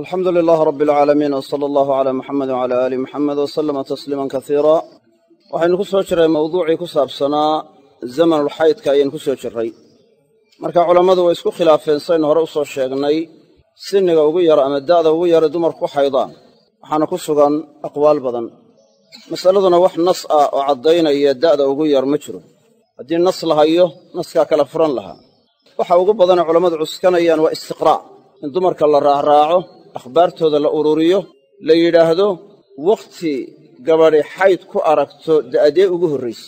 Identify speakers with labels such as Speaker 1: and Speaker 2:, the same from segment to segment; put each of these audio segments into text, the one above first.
Speaker 1: alxamdu lilaah rabbi alcaalamiin w sala allahu calaa muxamedi wcala aali muxamed w salama tasliiman kasiira waxaynu ku soo jirray mawduucii ku saabsanaa zamanulxaydka ayaynu ku soo jirray marka culammadu way isku khilaafeen saynu hore u soo sheegnay sinniga ugu yar ama da'da ugu yare dumarku ku xaydaan. Waxaana ku sugan aqwaal badan. Masaladuna wax nas ah oo caddaynaya da'da ugu yar ma jiro. Haddii nas la hayo naskaa kala furan lahaa. Waxa ugu badanee culammadu cuskanayaan waa istiqraa' in dumarka la raacraaco akhbaartooda la ururiyo la yidhaahdo wakhti gabadhi xayd ku aragto da'dee ugu horrayse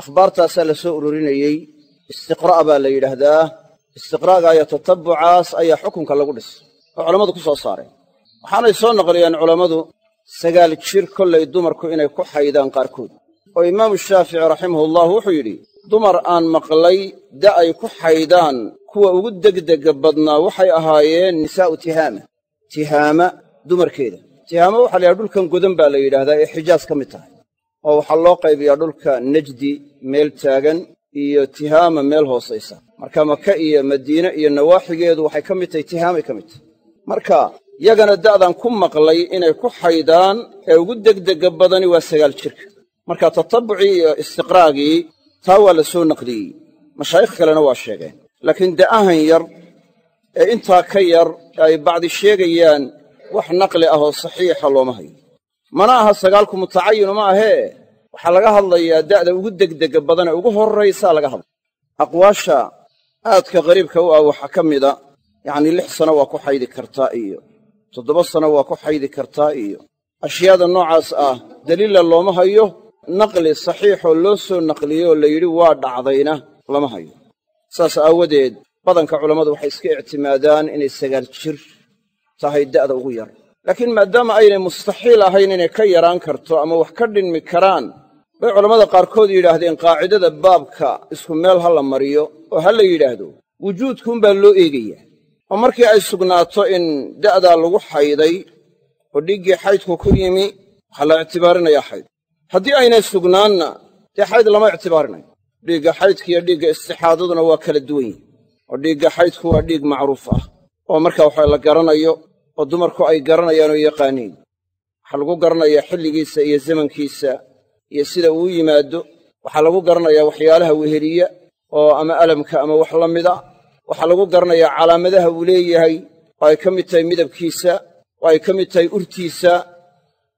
Speaker 1: akhbaartaasaa la soo ururinayey istiqraa' baa la yidhaahdaa istiqra'ga iyo tatabbucaas ayaa xukunka lagu dhis oo culammadu ku soo saareen waxaanay soo naqliyeen culammadu sagaal jir kollay dumarku inay ku xaydaan qaarkood. Oo imaamu shaafici raximahullahu wuxuu yidhi dumar aan maqlay da' ay ku xaydaan kuwa ugu degdega badnaa waxay ahaayeen nisaa'u tihaama tihaama dumarkeeda. Tihaama waxa la yidhaha dhulkan godan baa la yidhaahdaa ee xijaas ka mid tahay oo waxaa loo qaybiyaa dhulka nejdi meel taagan iyo tihaama meel hoosaysa. Marka maka iyo madiine iyo nawaaxigeedu waxay ka mid tahay tihaamay ka mid tahay. Marka yagana da'dan ku maqlay inay ku xaydaan ee ugu degdega badani waa sagaal jirka. Marka tatabbucii iyo istiqraagii taa waa la soo naqliyey. Mashaayikh kalena waa sheegeen. Laakiin da'ahan yar ee intaa ka yar ay bacdi sheegayaan wax naqli ah oo saxiixa looma hayo. Mana aha sagaalku mutacayinu ma ahee? Waxaa laga hadlayaa da'da ugu degdega badan ee ugu horraysaa laga hadlaya aqwaasha aadka qariibka u ah waxaa ka mida yacnii lix sano waa ku xaydi kartaa iyo toddoba sano waa ku xaydi kartaa iyo ashyaada noocaas ah daliilla looma hayo naqli saxiixoo loo soo naqliyey oo la yidhi waa dhacdayna lama hayo. Saas aawadeed badanka culammadu waxay iska ictimaadaan inay sagaal jir tahay da'da ugu yar. Laakiin maadaama aynay mustaxiil ahayn inay ka yaraan karto ama wax ka dhinmi karaan bay culammada qaarkood yidhaahdeen qaacidada baabka isku meel ha la mariyo oo ha la yidhaahdo. Wujuudkuunbaa loo eegayaa. Oo markii ay sugnaato in da'daa lagu xayday oo dhiiggii xaydku ku yimi waxaa la ictibaarinayaa xayd. Haddii aynay sugnaanna dee xayd lama ictibaarinayo dhiigga xaydka iyo dhiigga istixaadaduna waa kala duwan yihiin oo dhiigga xaydku waa dhiig macruuf ah oo marka waxa la garanayo oo dumarku ay garanayaan oo yaqaaniin. Waxaa lagu garanayaa xilligiisa iyo zamankiisa iyo sida uu yimaado. Waxaa lagu garanayaa waxyaalaha weheliya oo ama alamka ama wax la mida. Waxaa lagu garanayaa calaamadaha uu leeyahay oo ay ka mid tahay midabkiisa oo ay ka mid tahay urtiisa.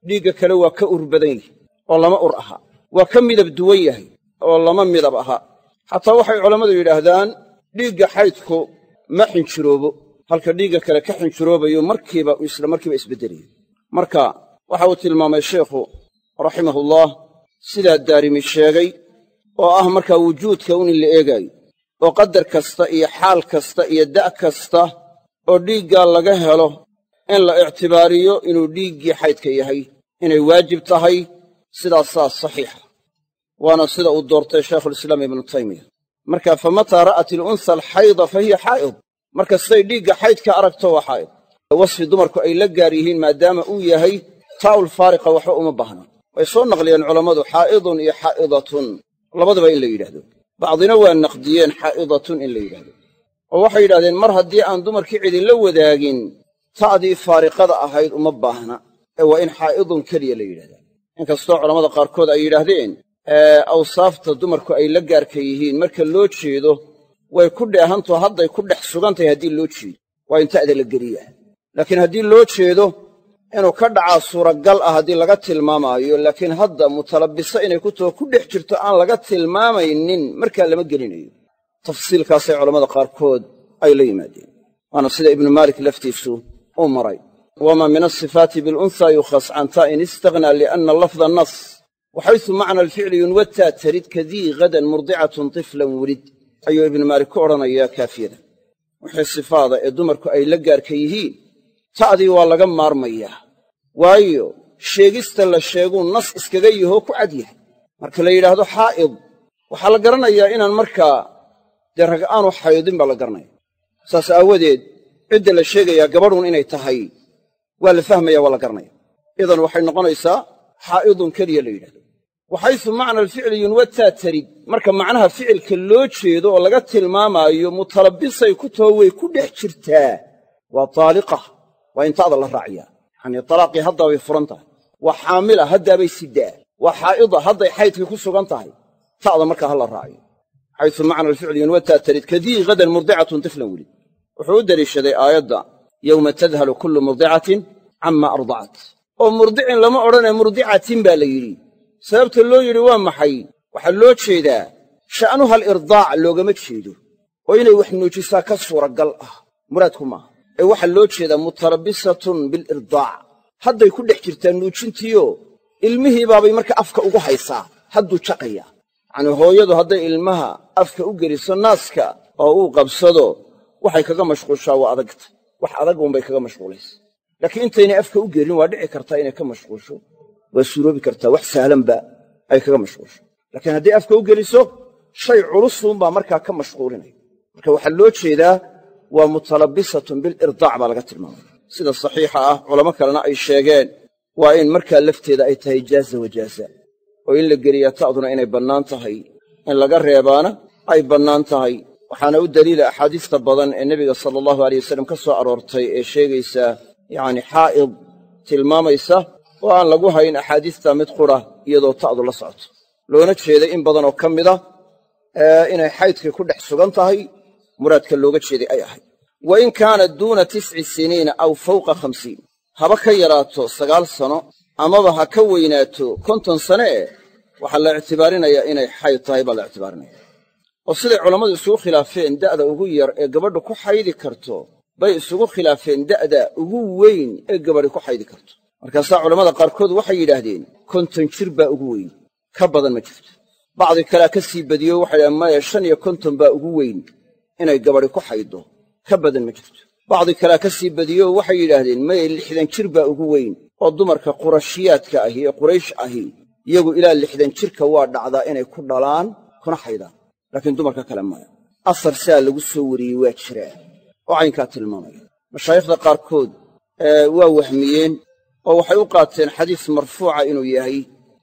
Speaker 1: Dhiigga kale waa ka ur badan yihi oo lama ur aha. Waa ka midab duwan yahay oo lama midab aha. Xataa waxay culammadu yidhaahdaan dhiigga xaydku ma xinjiroobo halka dhiigga kale ka xinjiroobayo markiiba isla markiiba isbeddelayo marka waxa uu tilmaamay sheikhu raximahullah sidaa daarimi sheegay oo ah markaa wujuudka un la eegaayo oo qadar kasta iyo xaal kasta iyo da' kasta oo dhiiggaa laga helo in la ictibaariyo inuu dhiiggii xaydka yahay inay waajib tahay sidaasaa saxiixa. Waana sida uu doortay shaykhulislaam ibnu taymiya marka fa mataa ra'at ilunsa alxayda fa hiya xaa'id marka siday dhiigga xaydka aragto waa xaa'id wasfi dumarku ay la gaar yihiin maadaama uu yahay taa'ul faariqa waxba uma baahna. Way soo naqliyeen culammadu xaa'idun iyo xaa'idatun labadaba in la yidhaahdo. Bacdina waa naqdiyeen xaa'idatun in la yidhahdo oo waxay yidhahdeen mar haddii aan dumarkii cidinla wadaagin ta'dii faariqada ahayd uma baahna. Ee waa in xaa'idun keliya la yidhahdaa. Inkastoo culammada qaarkood ay yidhaahdeen awsaafta dumarku ay la gaarka yihiin. Marka loo jeedo way ku dheehanto hadday ku dhex sugan tahay haddii loo jeedo. Waa in ta'da la geliyaa. Laakiin haddii loo jeedo inuu ka dhacaa suuragal ah haddii laga tilmaamaayo laakiin hadda mutalabbiso inay ku taho ku dhex jirto aan laga tilmaamaynin markaa lama gelinayo. Tafsiilkaasay culammada qaarkood ay la yimaadeen. Waana sida ibnu maalik laftiisu uu maray. Wamaa min asifaati bilunhaa yukhas can taa'in istaghnaa lianna lafda nas waxaysu macna alficli yunwataa tarid kadii hadan murdicatun tiflan welid ayuu ibnu maalik ku odhanayaa kaafiyada wixii sifaada ee dumarku ay la gaarka yihiin ta'dii waa laga maarmayaa waayo sheegista la sheeguu nas iskaga yahoo ku cad yahay marka la yidhaahdo xaa'id waxaa la garanayaa inaan markaa dee rag aanu xaydin baa la garanaya saas aawadeed cidda la sheegayaa gabadhun inay tahay waa la fahmaya waa la garanaya idan waxay noqonaysaa xaa'idun keliya la yidhahdo waxaysu macna alficli yunwataa tarid marka macnaha ficilka loo jeedo oo laga tilmaamaayo mutalabbisay ku taho way ku dhex jirtaa waa taaliqa waa in ta'da la raaciyaa. Yacanii talaaqii haddaa bay furan tahay waa xaamila haddaabay sidaa waa xaa'ida hadday xaydkii ku sugan tahay ta'da markaa ha la raaciyo. Xaysu macna alficli yanwataa tarid kadii hadan murdicatun tiflan welid wuxuu u deliishaday aayadda yowma tadhalu kullu murdicatin camma ardacat oo murdicin lama odhanee murdicatin baa la yidhi sababta loo yidhi waa maxay? Waxaa loo jeedaa sha'nuha alirdaac loogama jeedo oo inay wax nuujisaa ka suuragal ah. Muraadku maaha. Ee waxaa loo jeedaa mutalabbisatun bilirdaac hadday ku dhex jirtaa nuujintiioo ilmihii baabay marka afka ugu haysaa hadduu jaqaya. Yacnii hooyadu hadday ilmaha afka u geliso naaska oo uu qabsado waxay kaga mashquushaa waa adagta. Wax adag uunbay kaga mashquulaysa. Laakiin intaynay afka u gelin waa dhici kartaa inay ka mashquusho waa suuroobi kartaa wax sahlanba ay kaga mashquusho laakiin hadday afka u geliso shay culusuunbaa markaa ka mashquulinaya marka waxaa loo jeedaa waa mutalabbisatun bilirdaac baa laga tilmaamaya sida saxiixa ah culamo kalena ay sheegeen waa in markaa lafteeda ay tahay jaaza wajaaza oo in la geliyaa ta'duna inay bannaan tahay in laga reebaana ay bannaan tahay. Waxaana u daliila axaadiista badan ee nebiga sala allahu aleyh wasallam ka soo aroortay ee sheegaysa yacni xaa'id tilmaamaysa oo aan lagu hayn axaadiista mid qura iyadoo ta'du la socoto loona jeeday in badan oo ka mida inay xaydkii ku dhex sugan tahay muraadka looga jeeday ay ahayd. Wa in kaanat duuna tisci siniina aw fawqa khamsiin. Haba ka yaraato sagaal sano amaba ha ka weynaato konton sane eh waxaa la ictibaarinayaa inay xayd tahay baa la ictibaarinaya. Oo siday culammadu isugu khilaafeen da'da ugu yar ee gabadhu ku xaydi karto bay isugu khilaafeen da'da ugu weyn ee gabadhi ku xaydi karto markaasaa culammada qaarkood waxay yidhaahdeen konton jir baa ugu weyn. Ka badan ma jirto. Bacdi kalea ka sii badiyo waxay dhahen maya shan iyo konton baa ugu weyn inay gabadhi ku xayddo ka badan ma jirto. Bacdi kalea ka sii badiyo waxay yidhaahdeen maya lixdan jir baa ugu weyn oo dumarka qurashiyaadka ahi ee quraysh ahi iyagu ilaa lixdan jirka waa dhacdaa inay ku dhalaan kuna xaydaan. Laakiin dumarka kale maya. Asar sidaa lagu soo wariyey waa jiraa oo caynkaa tilmaamaya. Mashaayikhda qaarkood waa wahmiyeen oo waxay u qaateen xadiis marfuuca inuu yahay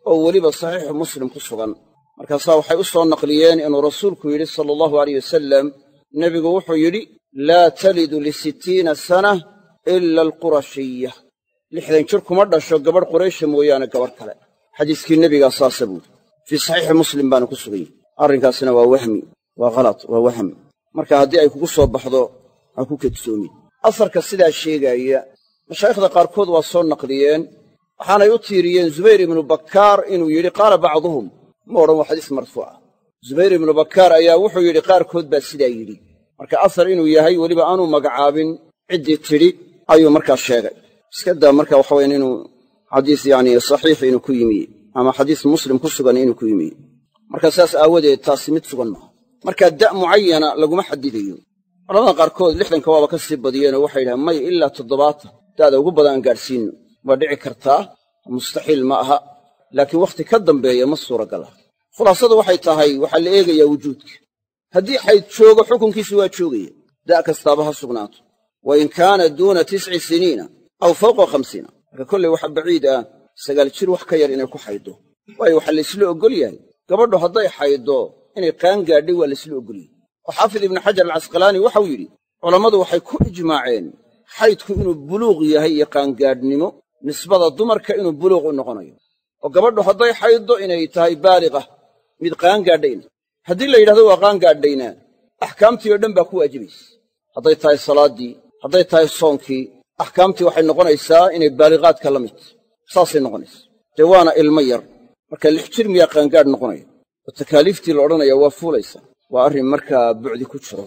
Speaker 1: oo weliba saxiixu muslim ku sugan. Markaasaa waxay u soo naqliyeen inuu rasuulku yidhi sala allahu aleyh wasalam nebigu wuxuu yidhi laa talidu lisittiina sana ila alqurashiya. Lixdan jir kuma dhasho gabadh quraysha mooyaane gabadh kale. Xadiiskii nebigaa saasa buuri fii saxiixi muslim baana ku sugan arrinkaasina waa wahmi waa khalat waa wahmi. Marka haddii ay kugu soo baxdo ha ku kedsoomin asarka sidaa sheegaaya mashaayikhda qaarkood waa soo naqliyeen waxaanay u tiiriyeen zubayr ibnu bakkaar inuu yidhi qaala bacduhum. Ma odhan waa xadiis marfuuca zubayr ibnu bakkaar ayaa wuxuu yidhi qaarkood baa sidaa yidhi. Marka asar inuu yahay weliba aanu magacaabin ciddii tidhi ayuu markaa sheegay. Iska daa marka waxa wayaan inuu xadiis yacni saxiix inuu ku yimi ama xadiis muslim ku sugan inuu ku yimi. Marka saas aawadeed taasi mid sugan maaha. Markaa da' mucayana laguma xadidayo culamada qaarkood lixdanka waaba ka sii badiyeenoo waxay yidhahaan may ilaa toddobaatan da'da ugu badan gaadhsiinno waa dhici kartaa mustaxiil ma aha. Laakiin wakhti ka dambeeya ma suuragal ah khulaasadu waxay tahay waxaa la eegayaa wujuudka. Haddii xayd joogo xukunkiisu waa joogaya. Da' kastaaba ha sugnaato. Wa in kaana duuna tisci siniina aw fawqa khamsiina. Marka kolley waxa baciid ah sagaal jir wax ka yar inay ku xayddo waayo waxaa laysla oggol yahay. Gabadhu hadday xayddo inay qaan gaadhay waa laysla oggol yahay. Oo xaafid ibnu xajar alcasqalaani waxau yidhi culammadu waxay ku ijmaaceen xaydku inuu buluuq yahay iyo qaangaadhnimo nisbada dumarka inuu buluuq u noqonayo. Oo gabadhu hadday xayddo inay tahay baaliqa mid qaangaadhayna. Haddii la yidhahdo waa qaangaadhayna axkaamtii oo dhan baa ku waajibaysa. Hadday tahay salaaddii hadday tahay soonkii axkaamtii waxay noqonaysaa inay baaliqaadka la mid saasay noqonaysa. Dee waana ilmo yar marka lix jir miyaa qaangaadh noqonaya. Oo takaaliiftii la odhanaya waa fuulaysa. Waa arrin markaa bucdi ku jiro.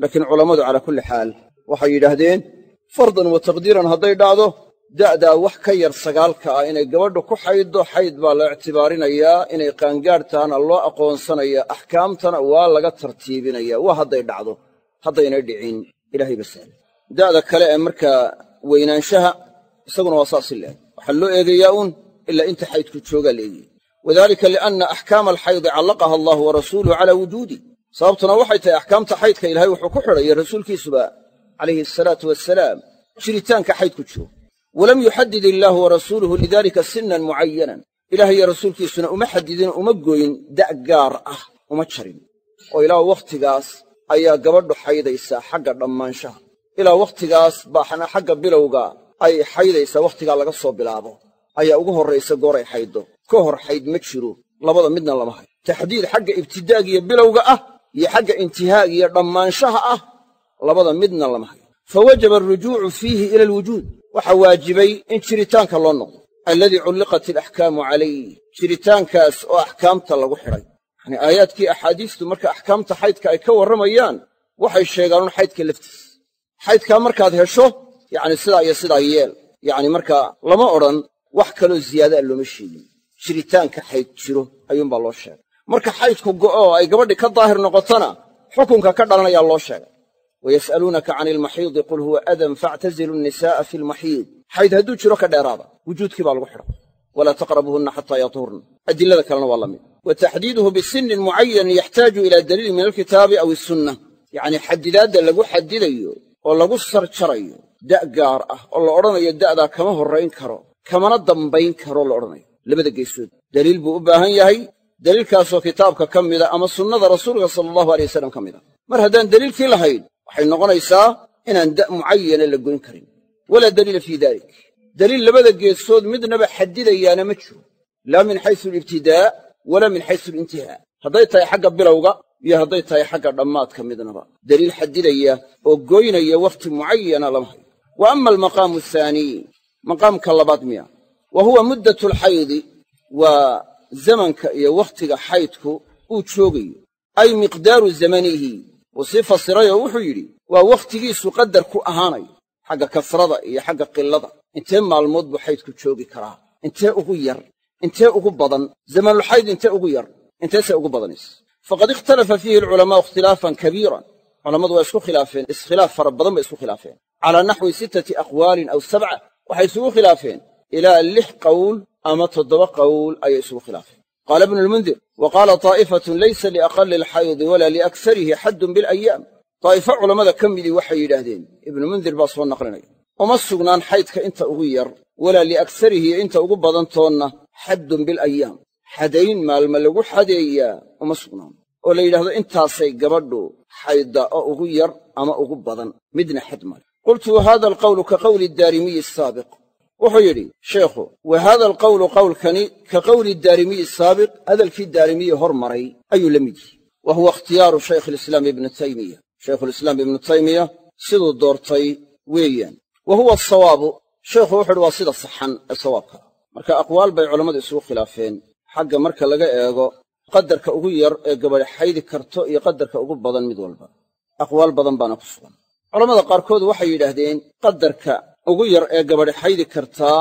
Speaker 1: Laakiin culammadu calaa kulli xaal waxay yidhaahdeen fardan wa taqdiiran hadday dhacdo da'daa wax ka yar sagaalka ah inay gabadhu ku xayddo xayd baa la ictibaarinayaa inay qaangaadh tahana loo aqoonsanaya axkaamtana waa laga tartiibinaya waa hadday dhacdo haddaynay dhicin ilaahay basaale da'da kale ee markaa weynaanshaha isaguna waa saasi leeg waxaa loo eegayaa uun ilaa inta xaydku joogaa la eegaya wadalika lianna axkaama alxaydi callaqaha allahu wa rasuuluhu calaa wujuudi. Sababtuna waxay tahay axkaamta xaydka ilaahay wuxuu ku xidhay rasuulkiisuba calayhi asalaatu wasalaam jiritaanka xaydku jiro. Walam yuxadid illaahu wa rasuuluhu lidaalika sinan mucayanan ilaah iyo rasuulkiisuna uma xadidin uma goyn da' gaar ah uma jarin. Oo ilaa wakhtigaas ayaa gabadhu xaydaysaa xagga dhammaanshaha ilaa wakhtigaas baaxna xagga bilowga ay xaydaysaa wakhtigaa laga soo bilaabo. Ayaa ugu horraysa goor ay xayddo ka hor xayd ma jiro. Labada midna lama hayo taxdiid xagga ibtidaaga iyo bilowga ah iyo xagga intihaaga iyo dhammaanshaha ah labada midna lama hayo. Fa wajaba alrujuucu fiihi ila alwujuud. Waxaa waajibay in jiritaanka loo noqdo. Alladii culliqat alaxkaamu calayh jiritaankaas oo axkaamta lagu xidhay yacnii aayaadkii axaadiistu marka axkaamta xaydka ay ka warramayaan waxay sheegaan un xaydka laftiis xaydkaa markaad hesho yacni sidaa iyo sidaa yeel. Yacni markaa lama odhan wax kaloo ziyaadaa looma sheegin. Jiritaanka xayd jiro ayuunbaa loo sheegay. Marka xaydku go'o oo ay gabadhii ka daahir noqotona xukunka ka dhalanayaa loo sheegay wayas'aluunaka cani ilmaxiidi qul huwa adan faactazilu nnisaa'a fi lmaxiid xayd hadduu jiro ka dheeraada wujuudkii baa lagu xidha walaa taqrabuuhunna xataa yatuhurna adilada kalena waa la mid wa taxdiiduhu bisinnin mucayanin yaxtaaju ilaa daliilin min alkitaabi aw isunna yacnii xadidaadda lagu xadidayo oo lagu sarjarayo da' gaar ah oo la odhanayo da'daa kama horrayn karo kamana dambayn karo la odhanayo labada geesood daliil buu u baahan yahay daliilkaasoo kitaabka ka mida ama sunnada rasuulka sala allahu alay wasalam ka mid a mar haddaan daliilkii lahayn waxay noqonaysaa inaan da' mucayana la goyn karin. Walaa daliila fii dalik. Daliil labada geesood midnaba xadidayaana ma jiro. Laa min xaysu alibtidaa walaa min xaysu alintihaa. Hadday tahay xagga bilowga iyo hadday tahay xagga dhammaadka midnaba. Daliil xadidaya oo goynaya wakhti mucayana lama hayo. Wa ama almaqaamu athaaniy maqaamka labaad miya. Wa huwa muddatu alxaydi waa zamanka iyo wakhtiga xaydku uu joogayo. Ay miqdaaru zamanihi wuu sii fasirayoo wuxuu yidhi waa wakhtigiisu qadar ku ahaanayo xagga kasrada iyo xagga qilada intee maalmood buu xaydku joogi karaa? Intee ugu yar? Intee ugu badan? Zamanulxayd intee ugu yar? Inteese ugu badanaysa faqad ikhtalafa fiihi alculamaa'u ikhtilaafan kabiiran. Culammadu waa isku khilaafeen iskhilaaf fara badan bay isku khilaafeen. Calaa naxwi sittati aqwaalin aw sabca waxay isugu khilaafeen. Ilaa lix qowl ama toddoba qowl ayay isugu khilaafeen qaala ibnu lmundir wa qaala taa'ifatun laysa liaqali alxaydi walaa liaksarihi xaddun bilayaam daa'ifo culammada ka midii waxay yidhaahdeen ibnu mundir baa soo naqlinaya uma sugnaan xaydka inta ugu yar walaa liaksarihi iyo inta ugu badantoonna xaddun bilayaam xadayn maalma lagu xadeeyaa uma sugnaan oo la yidhahdo intaasay gabadhu xaydda oo ugu yar ama ugu badan midna xad male qultu wa haada alqawlu ka qowli daarimiyi asaabiq wuxuu yidhi sheekhu wa haada alqawlu qowlkani ka qowli daarimiyi asaabiq hadalkii daarimiyi hor maray ayuu la mid yihi wa huwa ikhtiyaaru shaykh alislaam ibnu taymiya shaykhulislaam ibnu taymiya siduu doortay weeyaan. Wa huwa asawaabu sheekhu wuxu uhi waa sida saxan ee sawaabka. Marka aqwaal bay culammadu isugu khilaafeen. Xagga marka laga eego qadarka ugu yar ee gabadhi xaydi karto iyo qadarka ugu badan mid walba. Aqwaal badan baana ku sugan. Culammada qaarkood waxay yidhaahdeen qadarka ugu yar ee gabadhi xaydi kartaa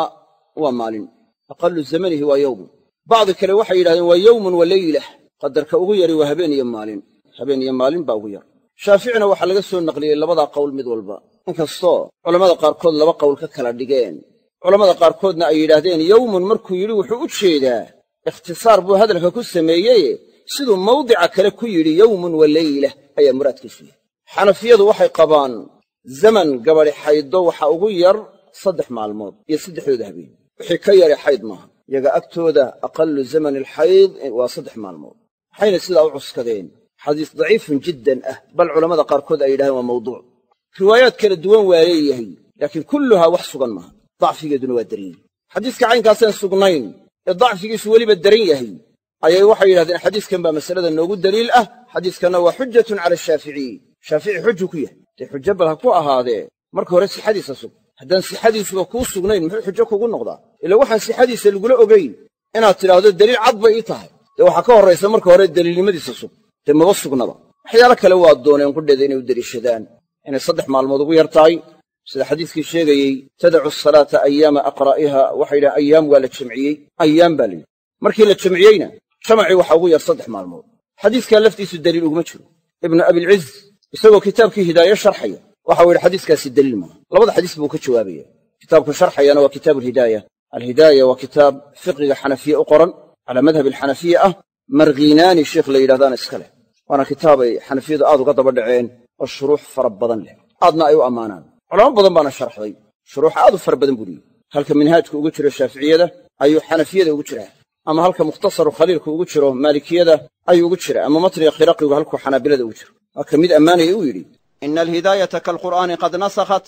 Speaker 1: waa maalin aqallu zamanihi waa yowmun bacdi kale waxay yidhahdeen waa yowmun wa leylah qadarka ugu yari waa habeen iyo maalin. Habeen iyo maalin baa ugu yar. Shaaficina waxaa laga soo naqliyey labadaa qowl mid walba. Inkastoo culammada qaarkood laba qowl ka kala dhigeen. Culammada qaarkoodna ay yidhaahdeen yowmun markuu yidhi wuxuu u jeedaa ikhtisaar buu hadalka ku sameeyeye siduu mawdica kale ku yidhi yowmun wa leylah ayaa muraadkiisu yahay. Xanafiyadu waxay qabaan zaman gabadhi xayddo waxa ugu yar saddex maalmood iyo saddexdooda habeen. Wixii ka yari xayd maaha. Yaga agtooda aqallu zamani alxayd waa saddex maalmood. Waxayna sidaa u cuskadeen. Xadiis daciifun jiddan ah bal culammada qaarkood ay yidhahdeen waa mawduuc. Riwaayaad kala duwan waa leeyahay laakiin kulluhaa wax sugan maaha. Dacfigeeduna waa daran yahay xadiiska caynkaasaan sugnayn ee dacfigiisu weliba daran yahay ayay waxay yidhahdeen xadiiskan baa masalada noogu daliil ah. Xadiiskanna waa xujjatun cala ashaaficiy shaafici xuju ku yahay dee xujo bal ha ku ahaadee marka hore sixadiisa sug. Haddaan sixadiisuba kuu sugnayn muxuu xujo kugu noqdaa? Ila waxaan sixadiisa lagula ogayn inaad tidhaahdo deliil cad bay ii tahay. Dee waxaa ka horraysa marka hore deliilnimadiisa sug. Dee maba sugnaba. Waxyaalo kale waa dooneen qudheeda inay u deliishadaan inay saddex maalmood ugu yar tahay. Sida xadiiskii sheegayey tadacu asalaata ayaama aqraa'iha waxay yidhahen ayaam waa la jamciyey ayaam baa layidhi markii la jamciyeyna jamacii waxa ugu yar saddex maalmood. Xadiiskaa laftiisu deliil uguma jiro. Ibnu abilciz isagoo kitaabkii hidaaye sharxaya. Waxau yidhi xadiiskaasi deliil maaha labada xadiis buu ka jawaabaya. Kitaabku sharxayana waa kitaabu alhidaaya alhidaaya waa kitaab fiqiga xanafiye u qoran calaa madhab alxanafiya ah marghiinaani sheikh la yidhahdaana iska leh. Waana kitaabay xanafiyadu aad uga daba dhaceen oo shuruux fara badan leh. Aadna ay u ammaanaan. Culamo badan baana sharxday. Shuruux aad u fara badan buu leeyihi halka minhaajku ugu jiro shaaficiyada ayuu xanafiyada ugu jiraa ama halka mukhtasaru khaliilku ugu jiro maalikiyada ayuu ugu jira ama matniga khiraqigu halkuu xanaabilada ugu jiro. Waa ka mid ammaanaya uu yidhi ina alhidaayata kaalqur'aani qad nasakhat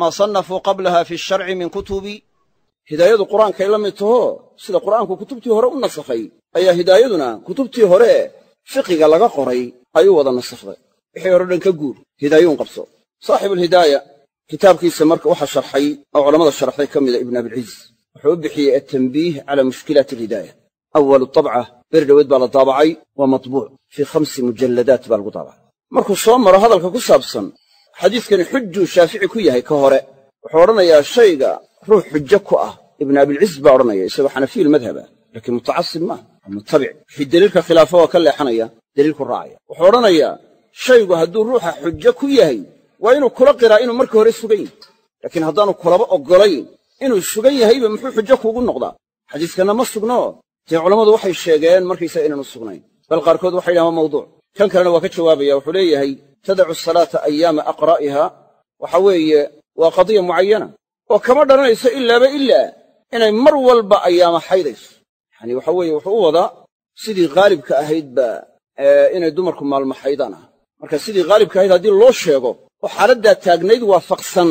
Speaker 1: maa sannafuu qablaha fi sharci min kutubi. Hidaayadu qur'aankay la mid taho sida qur'aanku kutubtii hore u nasakhay ayaa hidaayaduna kutubtii hore fiqiga laga qoray ayuu wada nasakhday wixii hore dhan ka guur hidaayuun qabso. Saaxibuulhidaaya kitaabkiisa marka waxaa sharxay oo culammada sharxday ka mida ibnu abilciz wuxuu u bixiyey atanbiih calaa mushkilaati alhidaaya. Awalu tabca beri dhoweed baa la daabacay waa matbuuc fii khamsi mujalladaat baa lagu daabacay. Markuu soo maro hadalka ku saabsan xadiidkani xujuu shaafici ku yahay ka hore wuxuu odhanayaa shayga ruux xujo ku ah. Ibnu abilciz baa odhanaya isagoo xanafiyulmadhaba laakiin mutacasib maaha waa mutabic wixii deliilka khilaafo waa ka leexanaya deliilku raacaya. Wuxuu odhanayaa shaygu hadduu ruuxa xujo ku yahay waa inuu kula qiraa inuu marka hore sugan laakiin haddaanu kulaba oggolayn inuu sugan yahayba muxuu xujo kuugu noqdaa? Xadiiskanna ma sugno. Dee culammadu waxay sheegeen markaysaga inaanu sugnayn bal qaarkood waxay yidhahan waa mawduuc. Kan kalena waa ka jawaabaya wuxuu leeyahay tadacu salaata ayaama aqraa'iha waxa weeye waa qadiya mucayana oo kama dhalanayso ilaaba ilaa inay mar walba ayaama xaydayso. Yacani waxa weeye wuxuu u wadaa sidii haalibka ahaydba inay dumarku maalmo xaydaan ah. Marka sidii haalibka ahayd haddii loo sheego oo xaaladdaa taagnayd waafaqsan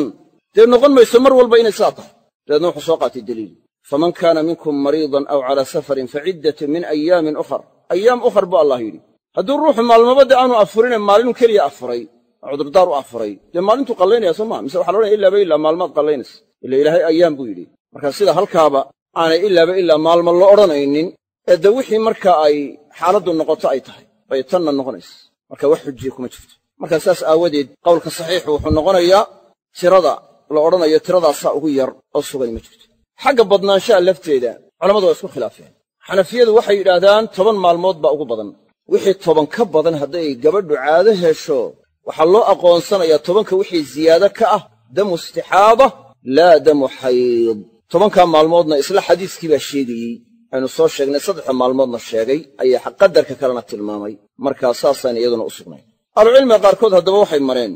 Speaker 1: dee noqon mayso mar walba inay saa tahay dabeedna wuxuu soo qaatay deliil faman kaana minkum mariidan aw calaa safarin faciddatun min ayaamin ukhar ayaam ukhar buu allah yidhi hadduu ruuxu maalmabadda aanu afurine maalin keliya afuray oo cudurdaar u afuray dee maalintuu qallaynaya soo maa mise waxa la odhanaya ilaaba ilaa maalmaad qallaynaysa ila ilaahay ayaam buu yidhi marka sida halkaaba aanay ilaaba ilaa maalmo la odhanaynin ee de wixii marka ay xaaladdu noqoto ay tahay bay tanna noqonaysa marka wax xujiye kuma jirto marka saas aawadeed qowlka saxiixu wuxuu noqonayaa tirada la odhanayo tiradaasaa ugu yar oo sugani ma jirto. Xagga badnaanshaha lafteeda culammadu waa isku khilaafeen. Xanafiyadu waxay yidhaahdaan toban maalmood baa ugu badan. Wixii toban ka badan hadday gabadhu caado hesho waxaa loo aqoonsanayaa tobanka wixii ziyaado ka ah damu istixaada laa damu xayd tobankaa maalmoodna isla xadiiskii baa sheegayey. Aynu soo sheegnay saddexda maalmoodna sheegay ayaa qadarka kalena tilmaamay. Markaa saasayna iyaduna u sugnayn. Ahlucilmiga qaarkood haddaba waxay mareen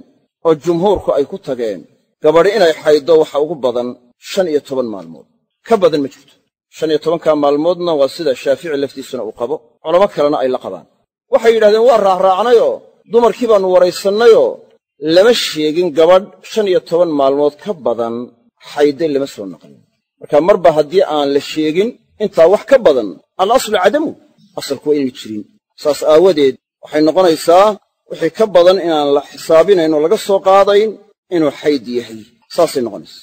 Speaker 1: oo jumhuurku ay ku tageen gabadhi inay xayddo waxa ugu badan shan iyo toban maalmood. Ka badan ma jirto. Shan iyo tobankaa maalmoodna waa sida shaafici laftiisuna uu qabo. Culamo kalena ay la qabaan. Waxay yidhahdeen waa raacraacnayoo dumarkii baannu waraysannayoo? Lama sheegin gabadh shan iyo toban maalmood ka badan xaydde lama soo naqlin. Marka marba haddii aan la sheegin intaa wax ka badan al aslu cadamu asalku waa inaynu jirin. Saas aawadeed waxay noqonaysaa wixii ka badan inaan la xisaabinayn oo laga soo qaadayn inuu xayd yahay. Saasay noqonaysa.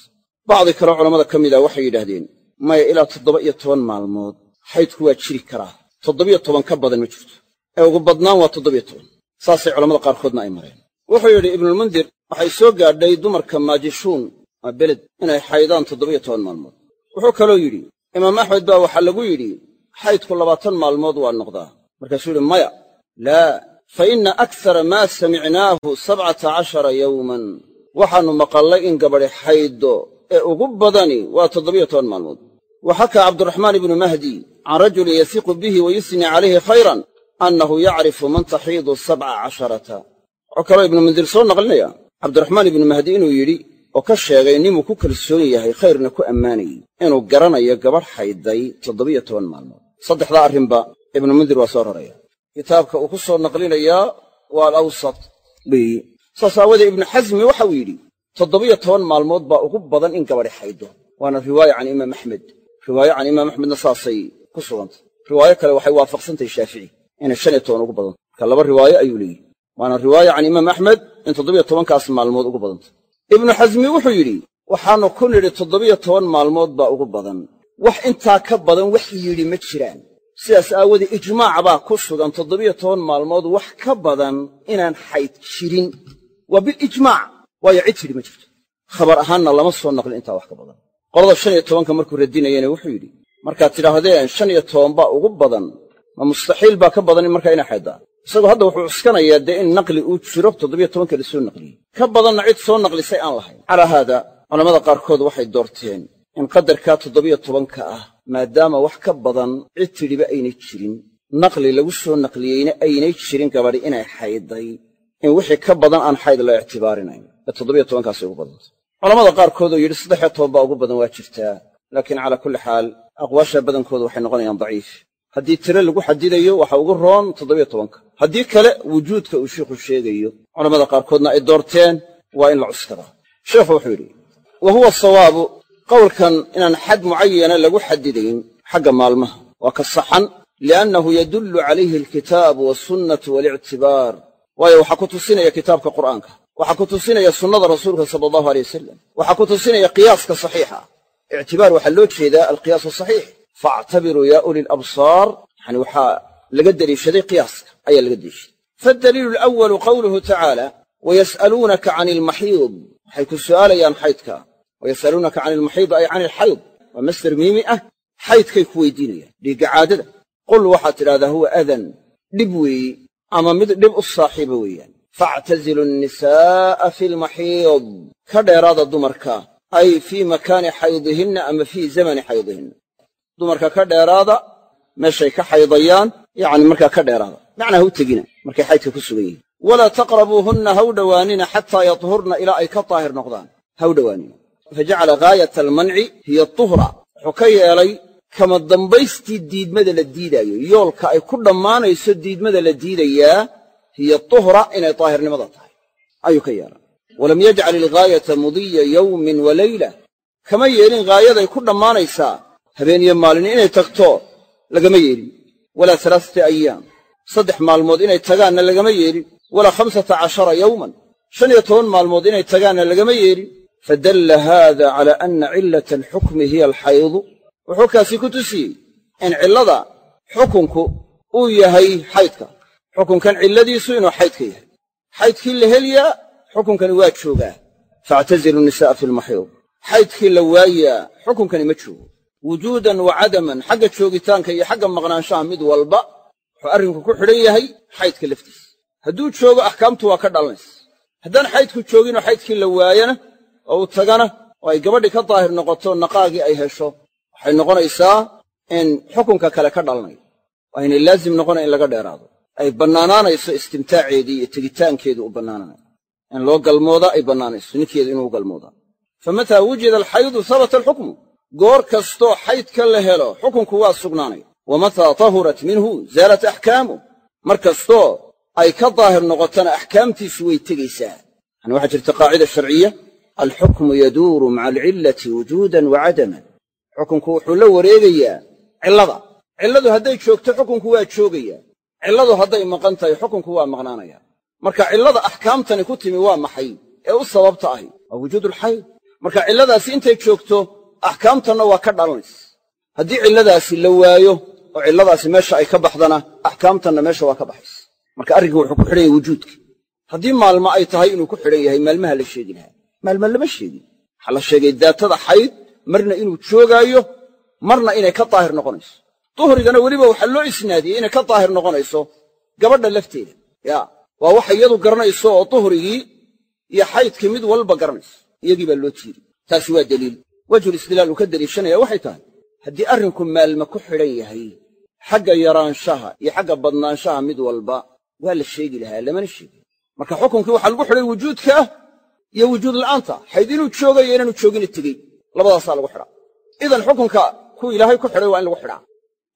Speaker 1: Bacdi kaleo culammada ka mida waxay yidhaahdeen maya ilaa toddoba iyo toban maalmood xaydku waa jiri karaa. toddobiyo toban ka badan ma jirto. Ee ugu badnaan waa toddobiyo toban. Saasay culammada qaarkoodna ay mareen. Wuxuu yidhi ibnulmundir waxay soo gaadhay dumarka maajishuun waa beled inay xaydaan toddobiyo toban maalmood. Wuxuu kaloo yidhi imaam axmed baa waxaa lagu yidhi xaydku labaatan maalmood waa noqdaa. Markaasuu yidhi maya laa fa inna akthara maa samicnaahu sabcata cashara yowman waxaannu maqallay in gabadhi xayddo ee ugu badani waa toddobiyo toban maalmood. Wa xakaa cabduraxmaan ibnu mahdi can rajulin yasiqu bihi wa yusni calayhi khayran annahu yacrifu man taxiidu sabca casharata. Wuxuu kaloo ibnu mundir soo naqlinaya cabdiraxmaan ibnu mahdi inuu yidhi oo ka sheegay ninuu ku kalsoon yahay khayrna ku ammaanayey inuu garanayo gabadh xaydday toddobiyo toban maalmood. Saddexdaa arrinba ibnu mundir waa soo raraya kitaabka uu ku soo naqlinayaa waa alawsat weeye saas aawadee ibnu xasmi waxauu yidhi toddobiyo toban maalmood baa ugu badan in gabadhi xayddo waana riwaaya can imaam axmed riwaayo can imaam axmedna saasay ku sugantay riwaayo kale waxay waafaqsantahay shaafici inay shan iyo toban ugu badantay marka laba riwaayo ayuu leeyihi waana riwaaya can imaam axmed in toddobiyo tobankaas maalmood ugu badantay ibnu xasmi wuxuu yidhi waxaannu ku nidhi toddobiyo toban maalmood baa ugu badan. Wax intaa ka badan wax yidhi ma jiraan. Sidaas aawoodee ijmaac baa ku sugan toddobiyo toban maalmood wax ka badan inaan xayd jirin waa bilijmaac waayo cid tidhi ma jirto. Khabar ahaanna lama soo naqlin intaa wax ka badan. Qolada shan iyo tobanka markuu radinayana wuxuu yidhi markaad tidhaahdeen shan iyo toban baa ugu badan ma mustaxiil baa ka badan in markaa inay xayddaa isagoo hadda wuxuu cuskanayaa dee in naqli uu jiro toddobiyo tobanka la soo naqliyey. Ka badanna cid soo naqlisay aan lahayn. Calaa haada culammada qaarkood waxay doorteen in qadarkaa toddobiyo tobanka ah maadaama wax ka badan cid tidhiba aynay jirin naqli lagu soo naqliyeyna aynay jirin gabadhi inay xaydday in wixii ka badan aan xayd la ictibaarinayn. Ee toddobiyo tobankaasay ugu badantay culamada qaarkood oo yidhi saddexiyo toban baa ugu badan waa jirtaa laakiin calaa kulli xaal aqwaasha badankooda waxay noqonayaan daciif. Haddii tire lagu xadidayo waxa ugu roon toddobiyo tobanka. Haddii kale wujuudka uu shiikhu sheegayo. Culammada qaarkoodna ay doorteen waa in la cuskadaa sheekhu wuxuu yidhi wa huwa sawaabu qowlkan inaan xad mucayana lagu xadidayn xagga maalmaha. Waa ka saxan liannahu yadullu calayhi alkitaabu waasunnatu walictibaar waayo waxaa ku tusinaya kitaabka qur'aanka. Waxaa ku tusinaya sunnada rasuulka sala allahu alay wasalam waxaa ku tusinaya qiyaaska saxiixa. Ictibaar waxaa loo jeedaa alqiyaas asaxiix faactabiruu yaa uli labsaar yani waxaa laga deliishaday qiyaaska ayaa laga deliishaday faaldaliilu alawalu qawluhu tacaala wayas'aluunaka can ilmaxiid waxay ku su'aalayaan xaydka. Wayas'aluunaka can ilmaxiid ay can ilxayd waa masder miimi ah. Xaydkay ku weydiinayaan. Dhiigga caadada. Qul waxaad tidhahdaa huwa adan dhib weeyi ama mid dhib u saaxiiba weeyaan. Faactazilu nnisaa'a fi lmaxiid ka dheeraada dumarka. Ay fii makaani xaydihinna ama fii zamani xaydihinna. Dumarka ka dheeraada meeshay ka xaydayaan yacni markaa ka dheeraada. Macnaa ha u tegina markay xaydka ku sugan yihiin. Walaa taqrabuuhunna ha u dhowaanina xataa yadhurna ilaa ay ka daahir noqdaan. Ha u dhowaanina fajacala gaayata almanci hiya tuhra wuxuu ka yeelay kama dambaystii diidmada la diidaayo. Yoolka ay ku dhammaanayso diidmada la diidayaa hiya tuhra inay daahirnimada tahay. Ayuu ka yeelay walam yajcal ilgaayata mudiya yowmin wa leyla kama yeelin gaayaday ku dhammaanaysaa. Habeen iyo maalin inay tagto lagama yeelin. Walaa alaasata ayaam saddex maalmood inay tagaanna lagama yeelin. Walaa khamsata cashara yowman shan iyo toban maalmood inay tagaanna lagama yeelin. Fadalla haada calaa anna cillata alxukmi hiya alxaydu wuxuu kaasi ku tusiyey in cillada xukunku uu yahay xaydka. Xukunkan cilladiisu inuu xaydka yahay. Xaydkii la helyaa xukunkani waa joogaa. Faactazilu nisaa'a fi lmaxiid xaydkii la waayaa xukunkani ma joogo. Wujuudan wa cadaman xagga joogitaanka iyo xagga maqnaanshaha mid walba wuxuu arrinku ku xidhan yahay xaydka laftiisa. Hadduu joogo axkaamtu waa ka dhalanaysa haddaan xaydku jooginoo xaydkii la waayana oo uu tagana oo ay gabadhii ka daahir noqoto naqaagii ay hesho waxay noqonaysaa in xukunka kale ka dhalanayo waa inay laazim noqona in laga dheeraado. Ay bannaanaanayso istimtaaceedii iyo tegitaankeedu u bannaananayo in loo galmooda ay bannaanayso ninkeedu inuu galmoodaa fa mataa wujida alxaydu habata alxukmu. Goor kastoo xaydka la helo xukunku waa sugnaanaya wa mataa tahurat minhu zaalat axkaamu. Mar kastoo ay ka daahir noqotana axkaamtiisu way tegaysaa. Yani waxaa jirta qaacida sharciya. Alxukmu yaduuru maca alcillati wujuudan wa cadaman xukunku wuxuu la wareegayaa cillada. Cilladu hadday joogto xukunku waa joogayaa. Cilladu hadday maqan tahay xukunku waa maqnaanaya marka cillada axkaamtani ku timi waa maxay? Ee u sababta ahi. Waa wujuudulxayd marka cilladaasi intay joogto axkaamtanna waa ka dhalanaysa. Haddii cilladaasi la waayo oo cilladaasi meesha ay ka baxdana axkaamtanna meesha waa ka baxaysa. Marka arrinkii wuxuu ku xidhan yahay wujuudka. Haddii maalmo ay tahay inuu ku xidhan yahay maalmaha la sheegi lahaa maalma lama sheegin. Waxaa la sheegay daatada xayd marna inuu joogaayo marna inay ka daahir noqonayso. Duhrigana weliba waxaa loo isnaadiyey inay ka daahir noqonayso gabadha lafteeda. Yaa waa waxa iyadu garanayso oo duhrigii iyo xaydkii mid walba garanayso. Iyagii baa loo tiiri taasi waa deliil wejhul istidlaal uu ka deliishanaya waxay tahay haddii arrinku maalma ku xidhan yahay xagga yaraanshaha iyo xagga badnaanshaha mid walba waa la sheegi lahaa lamana sheegin. Marka xukunkii waxaa lagu xidhay wujuudka iyo wujuud la'aanta. Xayd inuu joogayo inaanu joogina tegey labadaasaa lagu xidhaa. Idan xukunka kuu ilaahay ku xidhay waa in lagu xidhaa.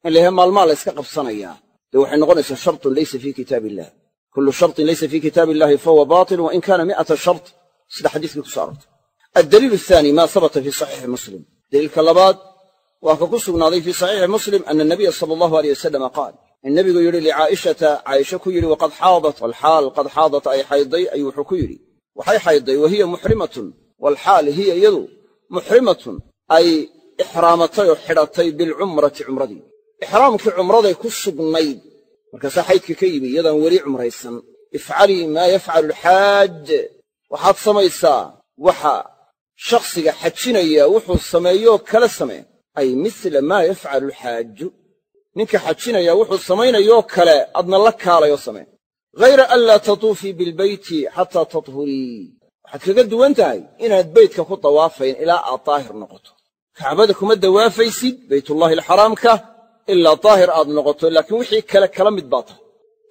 Speaker 1: In la yahay maalmaa la yska qabsanayaa. Dee waxay noqonaysaa shartun laysa fii kitaab illah kullu shartin laysa fii kitaabi illahi fahuwa baatil wain kaana mi'ata shart. Sida xadiiskii ku so arortay. Addaliilu ahaani maa sabata fii saxiixi muslim. Daliilka labaad waa ka ku sugnaaday fii saxiixi muslim ana nabiya sala allahu aleyh wasalama qaal in nebigu yidhi licaa'ishata caaisha ku yidhi waqad xaadat. Walxaal qad xaadat ay xayday ayuu wuxuu ku yidhi. Waxay xayday wa hiya muxrimatun walxaal hiya iyadu muxrimatun ay ixraamatay oo xidhatay bilcumrati cumradii. Ixraamkii cumraday ku sugnayd. Markaasaa xaydkii ka yimi iyadaan weli cumraysan. Ifcalii maa yafcalu alxaaj. Waxaad samaysaa. Waxa shakhsiga xajinaya wuxuu sameeyoo kala samee. Ay misla maa yafcalu alxaaju. Ninka xajinaya wuxuu samaynayoo kale. Adna la kaalayoo samee. Hayra an laa tatuufii bilbeyti xataa tathurii waxaad kaga duwan tahay inaad beytka ku dawaafayn ilaa aad daahir noqoto. Kacbada kuma dawaafaysid baytullaahi alxaraamka ilaa daahir aad noqoto laakiin wixii kale kala mid baa tahay.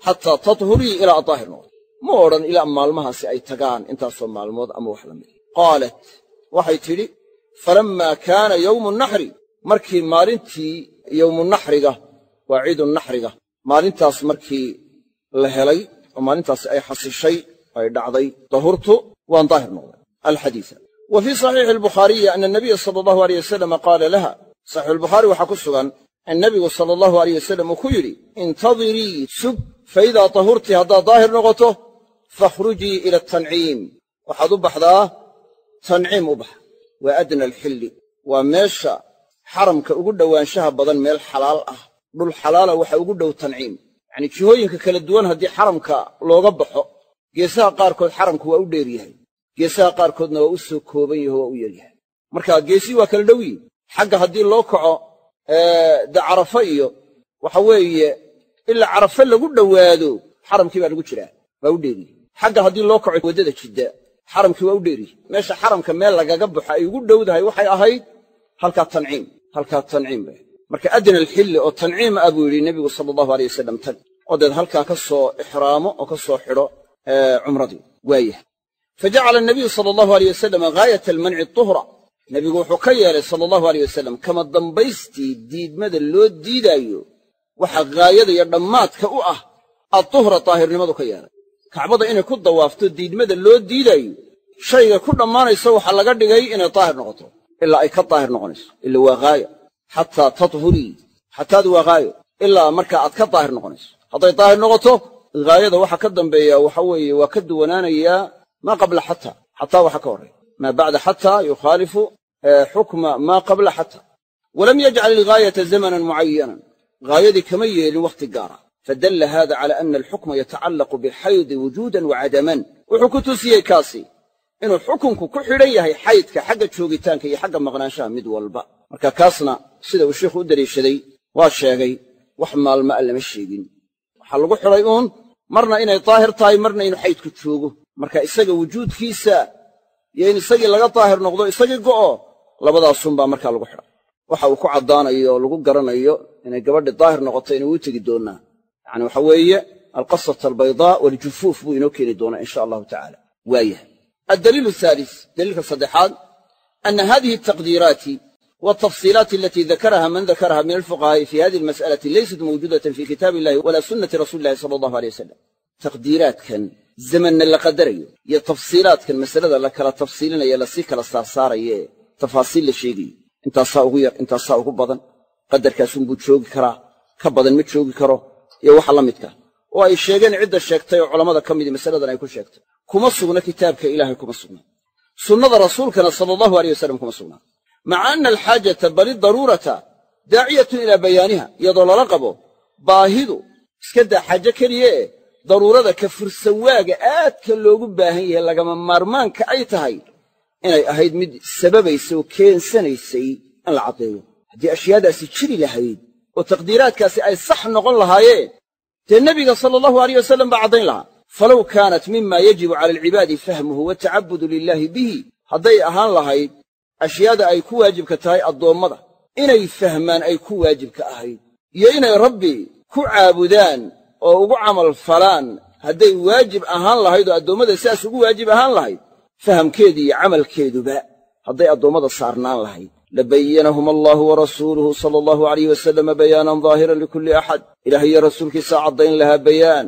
Speaker 1: Xataa tathurii ilaa aad daahir noqoto. Ma odhan ilaa maalmahaasi ay tagaan intaasoo maalmood ama wax la mid qaalat waxay tidhi falammaa kaana yowmu naxri. Markii maalintii yowmunaxriga waa ciidunaxriga maalintaas markii la helay oo maalintaasi ay xasishay ay dhacday dahurtu waan daahir noqday. Alxadiisa. Wa fii saxiixi albukhaariyi ana anabiya sala allahu aleyh wasalama qaala laha saxiixuulbukhaari waxaa ku sugan in nebigu sala allahu aleyh wasalam uu ku yidhi intadirii sug fa idaa tahurti haddaad daahir noqoto fakhrujii ila atanciim waxaad u baxdaa tanciim u bax waa adna alxilli. Waa meesha xaramka ugu dhowaanshaha badan meel xalaal ah. Dhul xalaala waxa ugu dhow tanciim yacnii jihooyinka kala duwan haddii xaramka looga baxo geesaha qaarkood xaramku waa u dheer yahay. Geesaha qaarkoodna waa u soo kooban yaho waa u yaryahay marka geesii waa kala dhow yihiin xagga haddii loo kaco de carafa iyo waxa weeye ilaa carafe lagu dhowaado xaramkii baa lagu jiraa waa u dheeryihi xagga haddii loo kaco waddada jidda xaramkii waa u dheeryihi meesha xaramka meel lagaga baxo ay ugu dhowdahay waxay ahayd halkaa tanciim halkaa tanciim bay. Marka adna alxilli oo tanciim ah buu yidhi nebigu sala allahu aleyh wasalam tag oo deed halkaa ka soo ixraamo oo ka soo xidho cumradii waayah fa jacala anabiyu sala allahu aleyh wasalam gaayata almanci tuhra nebigu wuxuu ka yeelay sala allahu aleyh wasalam kama dambaystii diidmada loo diidaayo waxa gaayada iyo dhammaadka u ah adduhra daahirnimadu ka yeelay. Kacbada inay ku dawaafto diidmada loo diidaayo shayga ku dhammaanaysa waxaa laga dhigay inay daahir noqoto. Ilaa ay ka daahir noqonayso ila waa gaaya xataa tadhurii xataadu waa gaayo ilaa markaa aad ka daahir noqonayso. Hadday daahir noqoto gaayada waxa ka dambeeya waxa weeye waa ka duwanaanayaa maa qabla xataa. Xataa waxa ka horreeya. Maa bacda xataa yukhaalifu xukma maa qabla xataa. Walam yajcal ilgaayata zamanan mucayanan gaayadii kama yeelin wakhti gaara. Fadalla hada cala ana alxukma yatacallaqu bilxaydi wujuudan wa cadaman wuxuu ku tusiyey kaasi inuu xukunku ku xidhan yahay xaydka xagga joogitaanka iyo xagga maqnaanshaha mid walba. Marka kaasna sida uu sheikhu u daliishaday waa sheegay wax maalma a lama sheegin waxaa lagu xidhay uun marna inay daahir tahay marna inuu xaydku joogo. Marka isaga wujuudkiisa iyo in isagii laga daahir noqdo isagii go'o labadaasunbaa markaa lagu xidhay waxa uu ku caddaanayo oo lagu garanayo inay gabadhi daahir noqoto inuu u tegi doonnaa yacani waxa weeye alqasata albaydaa waljufuuf buu inoo keeni doonaa insha allahu tacaala. Waayah addaliilu ahaalis daliilka saddexaad ana hadihi altaqdiiraati والتفصيلات التي ذكرها من ذكرها من الفقهاء في هذه المسألة ليست موجودة في كتاب الله ولا سنة رسول الله صلى الله عليه وسلم تقديرات كان زمن la qadarayo iyo tafsiilaadkan masalada la kala tafsiilinayo lasii kala saarsaaraye tafaasiil la sheegayo intaasaa ugu yar intaasaa ugu badan qadarkaasunbuu joogi karaa ka badan ma joogi karo iyo waxa la midka oo ay sheegeen cidda sheegtay oo culammada ka midii masaladan ay ku sheegtay kuma sugna kitaabka ilaahay kuma sugna sunnada rasuulkana sala allahu aleyh wasalam kuma sugnaa maca ana alxaajata bali daruurata daaciyatun ilaa bayaaniha iyadoo lala qabo baahidu iska daa xaajo keliye e daruurada ka fursawaaga aadka loogu baahan yahay lagama maarmaanka ay tahay inay ahayd mid sababaysa oo keensanaysay in la caddeeyo. Haddii ashyaadaasi jiri lahayd oo taqdiiraadkaasi ay sax noqon lahaayeen dee nebiga sala allahu aleyh wasalam baa caddayn lahaa. Falow kaanat mima yajibu cala alcibaadi fahmuhu watacabudu lilaahi bihi. Hadday ahaan lahayd ashyaada ay ku waajibka tahay addoommada inay fahmaan ay ku waajibka ahayd iyo inay rabbi ku caabudaan oo ugu camal falaan hadday waajib ahaan lahayd oo addoommada sidaas ugu waajib ahaan lahayd fahamkeedu iyo camalkeeduba hadday addoommada saarnaan lahayd. Labayanahum allahu warasuuluhu sala allahu alayh wasalama bayaanan daahiran likulli axad ilaah iyo rasuulkiisaa caddayn lahaa bayaan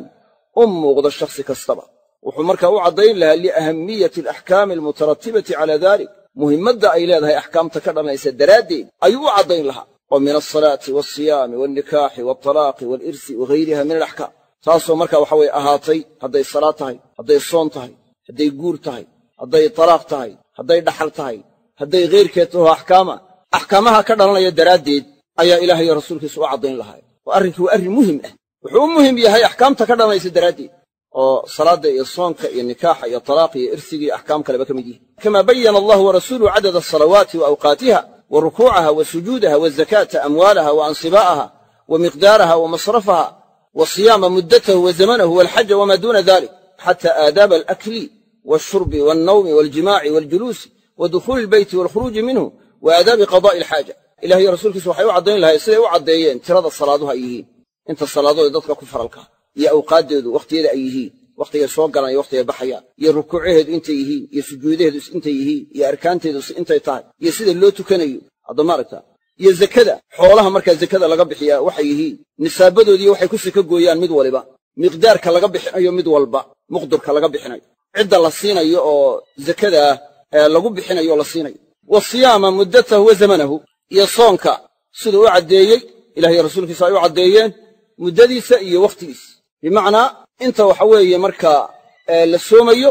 Speaker 1: u muuqda shakhsi kastaba. Wuxuu markaa u caddayn lahaa liahamiyati alaxkaami almutaratibati cala dalik muhimmadda ay leedahay axkaamta ka dhalanaysa daraaddeed ayuu u caddayn lahaa. Oo min alsalaati walsiyaami walnikaaxi waaltalaaqi waalirsi wagayriha min alaxkaam. Taasoo markaa waxa weye ahaatay hadday salaad tahay hadday soon tahay hadday guur tahay hadday talaaq tahay hadday dhaxal tahay hadday keyrkeed taho axkaama axkaamaha ka dhalanaya daraaddeed ayaa ilaah iyo rasuulkiisa u caddayn lahaa oo arrinkii waa arrin muhiim ah. Wuxuu u muhiim yahay axkaamta ka dhalanaysa daraaddeed oo salaadda iyo soonka iyo nikaaxa iyo talaaqa iyo irsiga iyo axkaam kaleba ka mid yihiin kama bayana allahu warasuuluhu cadada asalawaati wa awqaatiha wa rukuucaha wa sujuudaha wazakaata amwaalaha wa ansibaa'aha wa miqdaaraha wa masrafaha wa siyaama muddatahu wa zamanahu walxaja wamaa duuna dalik xata aadaaba alakli waalshurbi waalnawmi waaljimaaci waaljuluusi wa dukhuuli ilbeyti waalkhuruuji minhu wa aadaabi qadaa'i alxaaja ilah iyo rasuulkiisu waxay u caddayn lahayd siday u caddeeyeen tirada salaaduhu ay yihiin. Inta salaadooda dadka ku faralkaa iyo awqaaddeedu wakhtiyada ay yihiin wakhtigay soo galaan iyo wakhtigay baxayaan iyo rukuucaheedu intay yihiin iyo sujuudaheedu intay yihiin iyo arkaanteedu intay tahay iyo sida loo tukanayo hadda maaragta iyo zakada xoolaha markaa zakada laga bixiyaa waxay yihiin nisaabadoodiiyo waxay ku sika gooyaan mid waliba miqdaarka laga bixinayo mid walba muqdurka laga bixinayo cidda la siinayo oo zakadaa lagu bixinayo la siinayo wa siyaama muddatahu wa zamanahu iyo soonka siduu u caddeeyey ilahiy rasuulkiisa ay u caddeeyeen muddadiisa iyo wakhtigiisa bimacnaa inta waxa weeye markaa la soomayo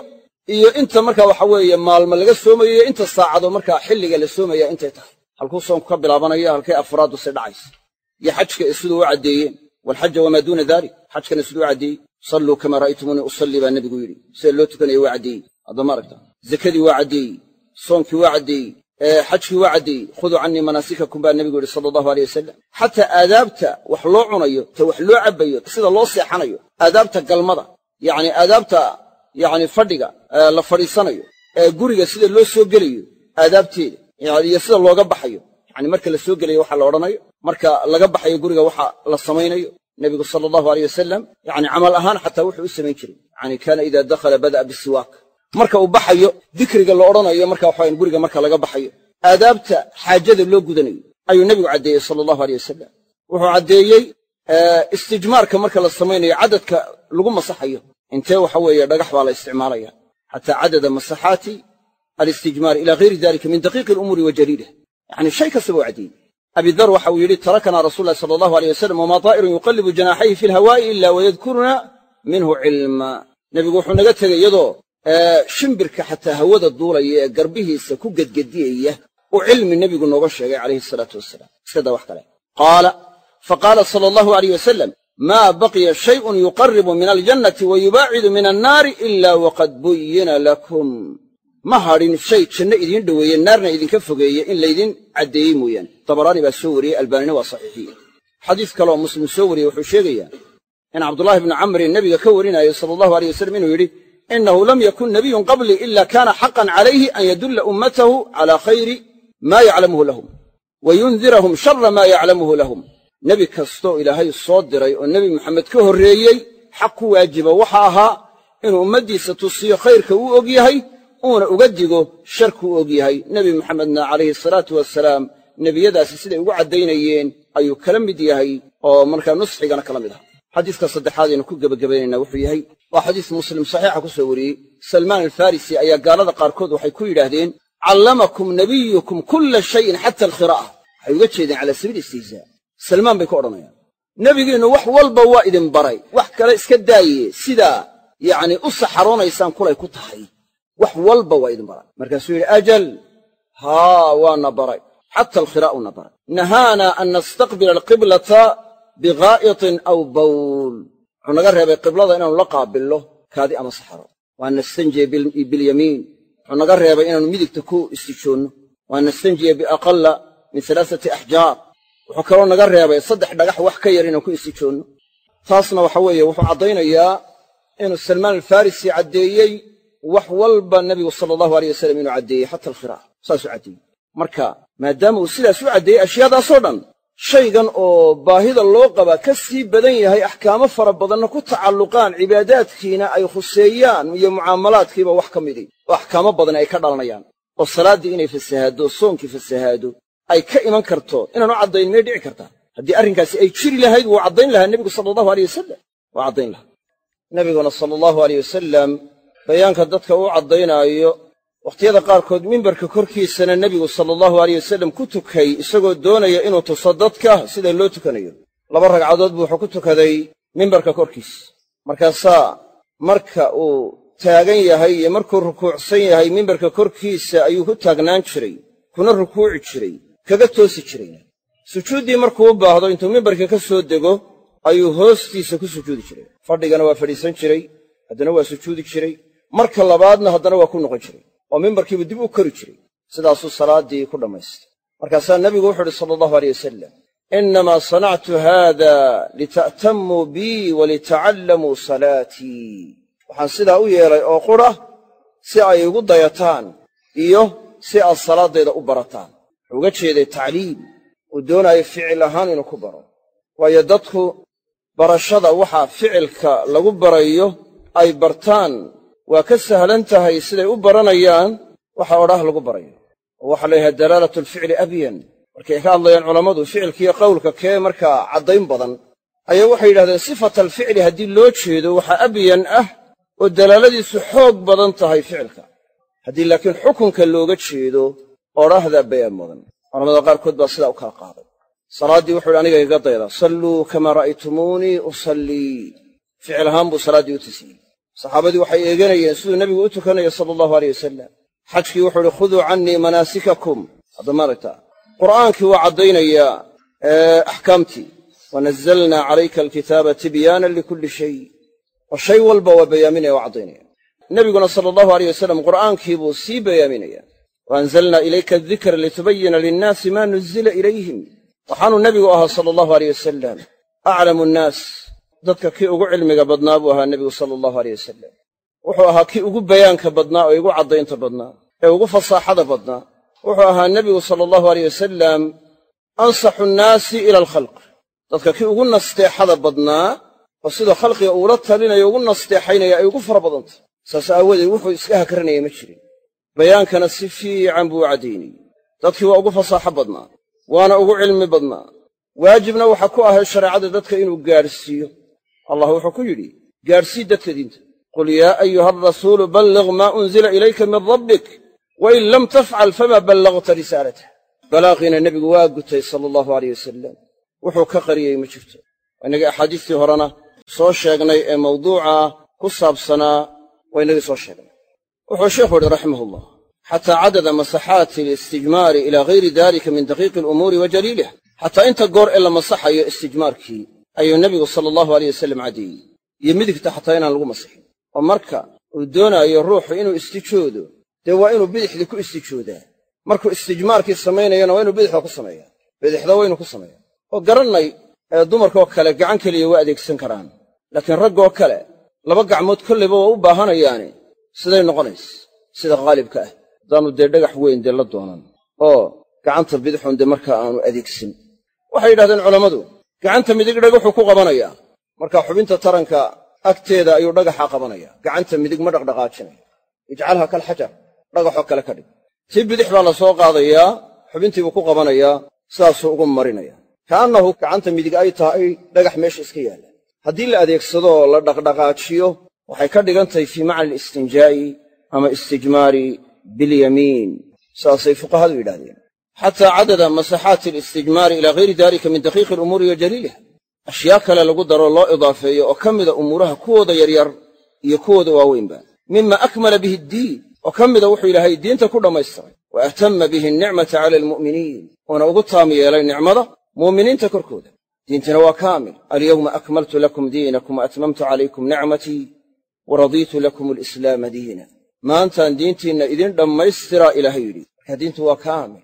Speaker 1: iyo inta markaa waxa weeye maalmo laga soomayo iyo inta saacado markaa xilliga la soomaya intay tahay. Halkuu soonku ka bilaabanayo halkay afraaddu si dhacaysa. Iyo xajka siduu u caddeeyeen waalxaja wamaa duuna dalik xajkana siduu u caddeeyey. Salluu kamaa ra'aytumuunii usallii baa nebigu yidhi. Sida loo tukanaya waa caddeeyey. Haddama aragta. Zakadii waa caddeeyey. Soonkii waa caddeeyey xajkii waa caddeeyey khuduu cannii manaasikakum baa nebigu yidhi sala allahu aleyh wasalam xataa aadaabta wax loo cunayo ta wax loo cabbayo sida loo seexanayo aadaabta galmada yacni aadaabta yacni fadhiga la fadhiisanayo ee guriga sida loo soo gelayo aadaabteeda iyo sida looga baxayo yacni marka la soo gelayo waxa la odhanayo marka laga baxayo guriga waxa la samaynayo. Nebigu sala allahu aleyh wasalam yacni camal ahaan xataa wuxuu u samayn jiray. Yani kaana idaa dakhala bada'a bisiwaak marka uu baxayo dikriga la odhanayo marka waxawayan guriga marka laga baxayo aadaabta xaajada loo gudanayo. Ayuu nebigu caddeeyey sala allahu aleyh wasalam wuxuu caddeeyey istijmaarka marka la samaynayo caddadka lagu masaxayo. Intee waxa weeye dhagax baa la isticmaalaya. Xataa cadada masaxaati alistijmaar ila hayri dalika min daqiiqi alumuuri wa jaliilih yacni shay kastaba u caddeeyey. Abidar waxa uu yidhi tarakanaa rasuulu llahi sala allahu aleyh wasalam wamaa taa'irun yuqallibu janaaxayhi fi lhawaa'i ila wayadkuruna minhu cilma. Nebigu wuxuu naga tegey iyadoo shimbirka xataa hawada duulaya ee garbihiisa ku gedgediyaya uu cilmi nebigu nooga sheegay calayhi salaatu wasalaam iskadaa wax kale. Qaala faqaala sala allahu alayh wasalam maa baqiya shayun yuqaribu min aljannati wa yubaacidu min annaari ila waqad buyina lakum. Ma hadhin shay janno idiin dhoweeye naarna idinka fogeeye in laydin caddeeyey mooyaane dabaraani baa soo wariyey albaanina waa saxiixiye xadiis kaleoo muslim soo wariyey wuxuu sheegayaa in cabdullaahi bnu camrin nebiga ka warinaayo sala allahu aleyh wasalam inuu yidhi inahu lam yakun nabiyun qablii ila kaana xaqan calayhi an yadulla ummatahu cala khayri maa yaclamuhu lahum wa yundirahum shara maa yaclamuhu lahum nebi kastoo ilaahay soo diray oo nebi moxamed ka horreeyey xaq ku waajiba waxa ahaa inuu ummaddiisa tusiyo khayrka uu og yahay uuna uga digo sharkuu og yahay nebi moxamedna calayhi salaatu wasalaam nebiyadaasi siday ugu caddaynayeen ayuu kala mid yahay oo markaa nusxigana kala mid aha xadiiska saddexaad aynu ku gebagabaynaynaa wuxuu yahay waa xadiis muslim saxiixa ku soo wariyey. Salmaan alfarisi ayaa gaalada qaarkood waxay ku yidhaahdeen callamakum nabiyukum kulla shayin xata alkhiraa'a waxay uga jeedeen cala sabiil istihzaa salmaan bay ku odhanayaan nebigiinnu wax walba waa idin baray wax kale iska daaye sidaa yacni u saxaroonaysaan kulay ku tahay. Wax walba waa idin baray. Markaasuu yidhi ajal haa waana baray. Xata alkhiraa'una baray. Nahaanaa an nastaqbila alqiblata bighaa'itin aw bawl. Wuxuu naga reebay qiblada inaanu la qaabillo kaadi ama saxaro. Waan nastanjiya bilyamiin wuxuu naga reebay inaannu midigta ku istijoonno. Waan nastanjiya biaqalla min alaasati axjaar wuxuu kaloo naga reebay saddex dhagax wax ka yar inaan ku istijoonno. Taasna waxa weeye wuxuu caddaynayaa inuu salmaan alfarisi caddeeyey wax walba nebigu sala allahu aleyh wasalam inuu caddeeyey xata alkhiraa'a saasuu caddeeyey marka maadaama uu sidaas u caddeeyey ashyaadaasoo dhan shaygan oo baahida loo qabaa ka sii badan yahay axkaamo fara badanna ku tacalluqaan cibaadaadkiina ay khuseeyaan iyo mucaamalaadkiiba wax ka midi oo axkaamo badan ay ka dhalanayaan. oo salaaddii inay fasahaaddo soonkii fasahaado ay ka iman karto inaanu caddayn may dhici kartaa haddii arrinkaasi ay jiri lahayd wuu caddayn lahaa nebigu sala allahu aleyh wasalam waa caddayn lahaa. nebiguna sala allahu aleyh wasalam bayaanka dadka uu caddaynaayo wakhtiyada qaarkood mimbarka korkiisana nebigu sala allahu aleyh wasalam ku tukay isagoo doonaya inuu tuso dadka sida loo tukanayo. Laba ragcadood buu wuxuu ku tukaday mimbarka korkiis. Markaasaa marka uu taagan yahay iyo markuu rukuucsan yahay mimbarka korkiisa ayuu ku taagnaan jiray kuna rukuuci jiray kaga toosi jirayna. Sujuuddii markuu u baahdo intuu mimbarka ka soo dego ayuu hoostiisa ku sujuudi jiray. Fadhigana waa fadhiisan jiray haddana waa sujuudi jiray. Marka labaadna haddana waa ku noqon jiray oo mimbarkiibu dib u kori jiray. Sidaasuu salaaddii ku dhammaystay markaasaa nebigu wuxu uhi sala allahu aleyh wasalam innamaa sanactu haada lita'tammuu bii walitacallamuu salaatii. Waxaan sidaa u yeelay oo qura si ay igu dayataan iyo si aad salaaddayda u barataan. Wuxuu uga jeeday tacliim. Uu doonaayo ficil ahaan inuu ku baro. Waayo dadku barashada waxa ficilka lagu barayo ay bartaan waa ka sahlan tahay siday u baranayaan waxa odhaah lagu barayo. Oo waxaa la yidhaha dalaalatu alficli abyan. Markay ka hadlayaan culammadu ficilkiiyo qowlka kee markaa caddayn badan ayaa waxay yidhahdeen sifata alficli haddii loo jeedo waxaa abyan ah oo dalaaladiisu xoog badan tahay ficilka. Haddii laakiin xukunka looga jeedo odhahdaa bayaan mudan culamada qaarkood baa sidaa u kala qaaday. Salaaddii wuxuu yidhi aniga iga dayda salluu kamaa ra'aytumuunii usallii ficil ahaan buu salaaddii u tisiyey saxaabadii waxay eeganayeen siduu nebigu u tukanayo sala allahu aleyh wasalam xajkii wuxuu idhi khuduu cannii manaasikakum. Hadda maaragtaa qur'aankii waa caddaynayaa axkaamtii. Wanazalnaa calayka alkitaaba tibyaanan likulli shay. Oo shay walba waa bayaaminaya waa caddaynaya. Nebiguna sala allahu aleyh wasalam qur'aankii buu sii bayaaminaya. Wa anzalnaa ilayka adikra litubayina linnaasi maa nuzila ilayhim. Waxaanuu nebigu ahaa sala allahu aleyh dadka kii ugu cilmiga badnaa buu ahaa nebigu sala allahu aleyh wasalam wuxuu ahaa kii ugu bayaanka badnaa oo igu caddaynta badnaa ee ugu fasaaxada badnaa. Wuxuu ahaa nebigu sala allahu aleyh wasalam ansaxu nnaasi ila alkhalq. Dadka kii ugu nasteexada badnaa oo sidoo khalqiga uula talinayo ugu nasteexaynaya ay ugu fara badantay saas aawadeed wuxuu iska hakranaya ma jirin. Bayaankana si fiican buu u dadkii waa ugu fasaaxo badnaa waana ugu cilmi badnaa. Waajibna waxaa ku ahay shareecada dadka inuu gaadhsiiyo allah wuxuu ku yidhi gaadhsii dadka diinta. Qul yaa ayuha alrasuulu balliq maa unzila ilayka min rabbik wain lam tafcal famaa ballagta risaalatah balaaqiina nebigu waa gutay sala allahu aleyh wasalam wuxuu ka qariyey ma jirto. Waynagii axaadiistii horena soo sheegnay ee mawduuca ku saabsanaa waynagii soo sheegnay. Wuxuu sheikhu yidhi raximahullah xataa cadada masaxaati alistijmaari ilaa hayri dalika min daqiiqi alumuuri wa jaliiliha xataa inta goor ee la masaxayo istijmaarkii ayuu nebigu sala allahu aleyh wasalam caddeeyey iyo midigta xataa inaan lagu masixin oo marka uu doonaayo ruuxu inuu istijoodo dee waa inuu bidixdii ku istijoodaa. Markuu istijmaarkii samaynayana waa inuu bidixda ku sameeyaa. Bidixda waa inuu ku sameeyaa. Oo garannay ee dumarkoo kale gacan keliya waa adeegsan karaan. Laakiin raggoo kale laba gacmood kollayba waa u baahanayaane siday noqonays sida khaalibka ah. Haddaannu dee dhagax weyn dee la doonan oo gacanta bidixun dee markaa aanu adeegsan waxay yidhahdeen culammadu gacanta midig dhagaxuu ku qabanayaa markaa xubinta taranka agteeda ayuu dhagaxa qabanayaa gacanta midig ma dhaqdhaqaajinaya ijcalha kalxajar dhagaxoo kale ka dhig. Tii bidix baa la soo qaadayaa xubintiibuu ku qabanayaa sidaasuu ugu marinaya. Ka'annahu gacanta midig ay tahay dhagax meesha iska yaalla. Haddii la adeegsadoo la dhaqdhaqaajiyo waxay ka dhigan tahay fii macna alistinjaa'i ama istijmaari bilyamiin saasay fuqahadu yidhahdeen xataa cadada masaxaati alistijmaari ilaa hayri dalika min daqiiqi alumuuri wa jaliiliha ashyaa kale lagu daro loo idaafeeyo oo ka mida umuuraha kuwooda yaryar iyo kuwooda waaweynba mima akmala bihi addiin oo ka mida wuxuu ilaahay diinta ku dhammaystiray wa atamma bihi annicmata cala almu'miniin uuna ugu taam yeelay nicmada mu'miniinta korkooda diintina waa kaamil alyowma akmaltu lakum diinakum wa atmamtu calaykum nicmatii wa radiitu lakum alislaama diina maantaan diintiinna idin dhammaystiraa ilaahay yidhi markaa diintu waa kaamil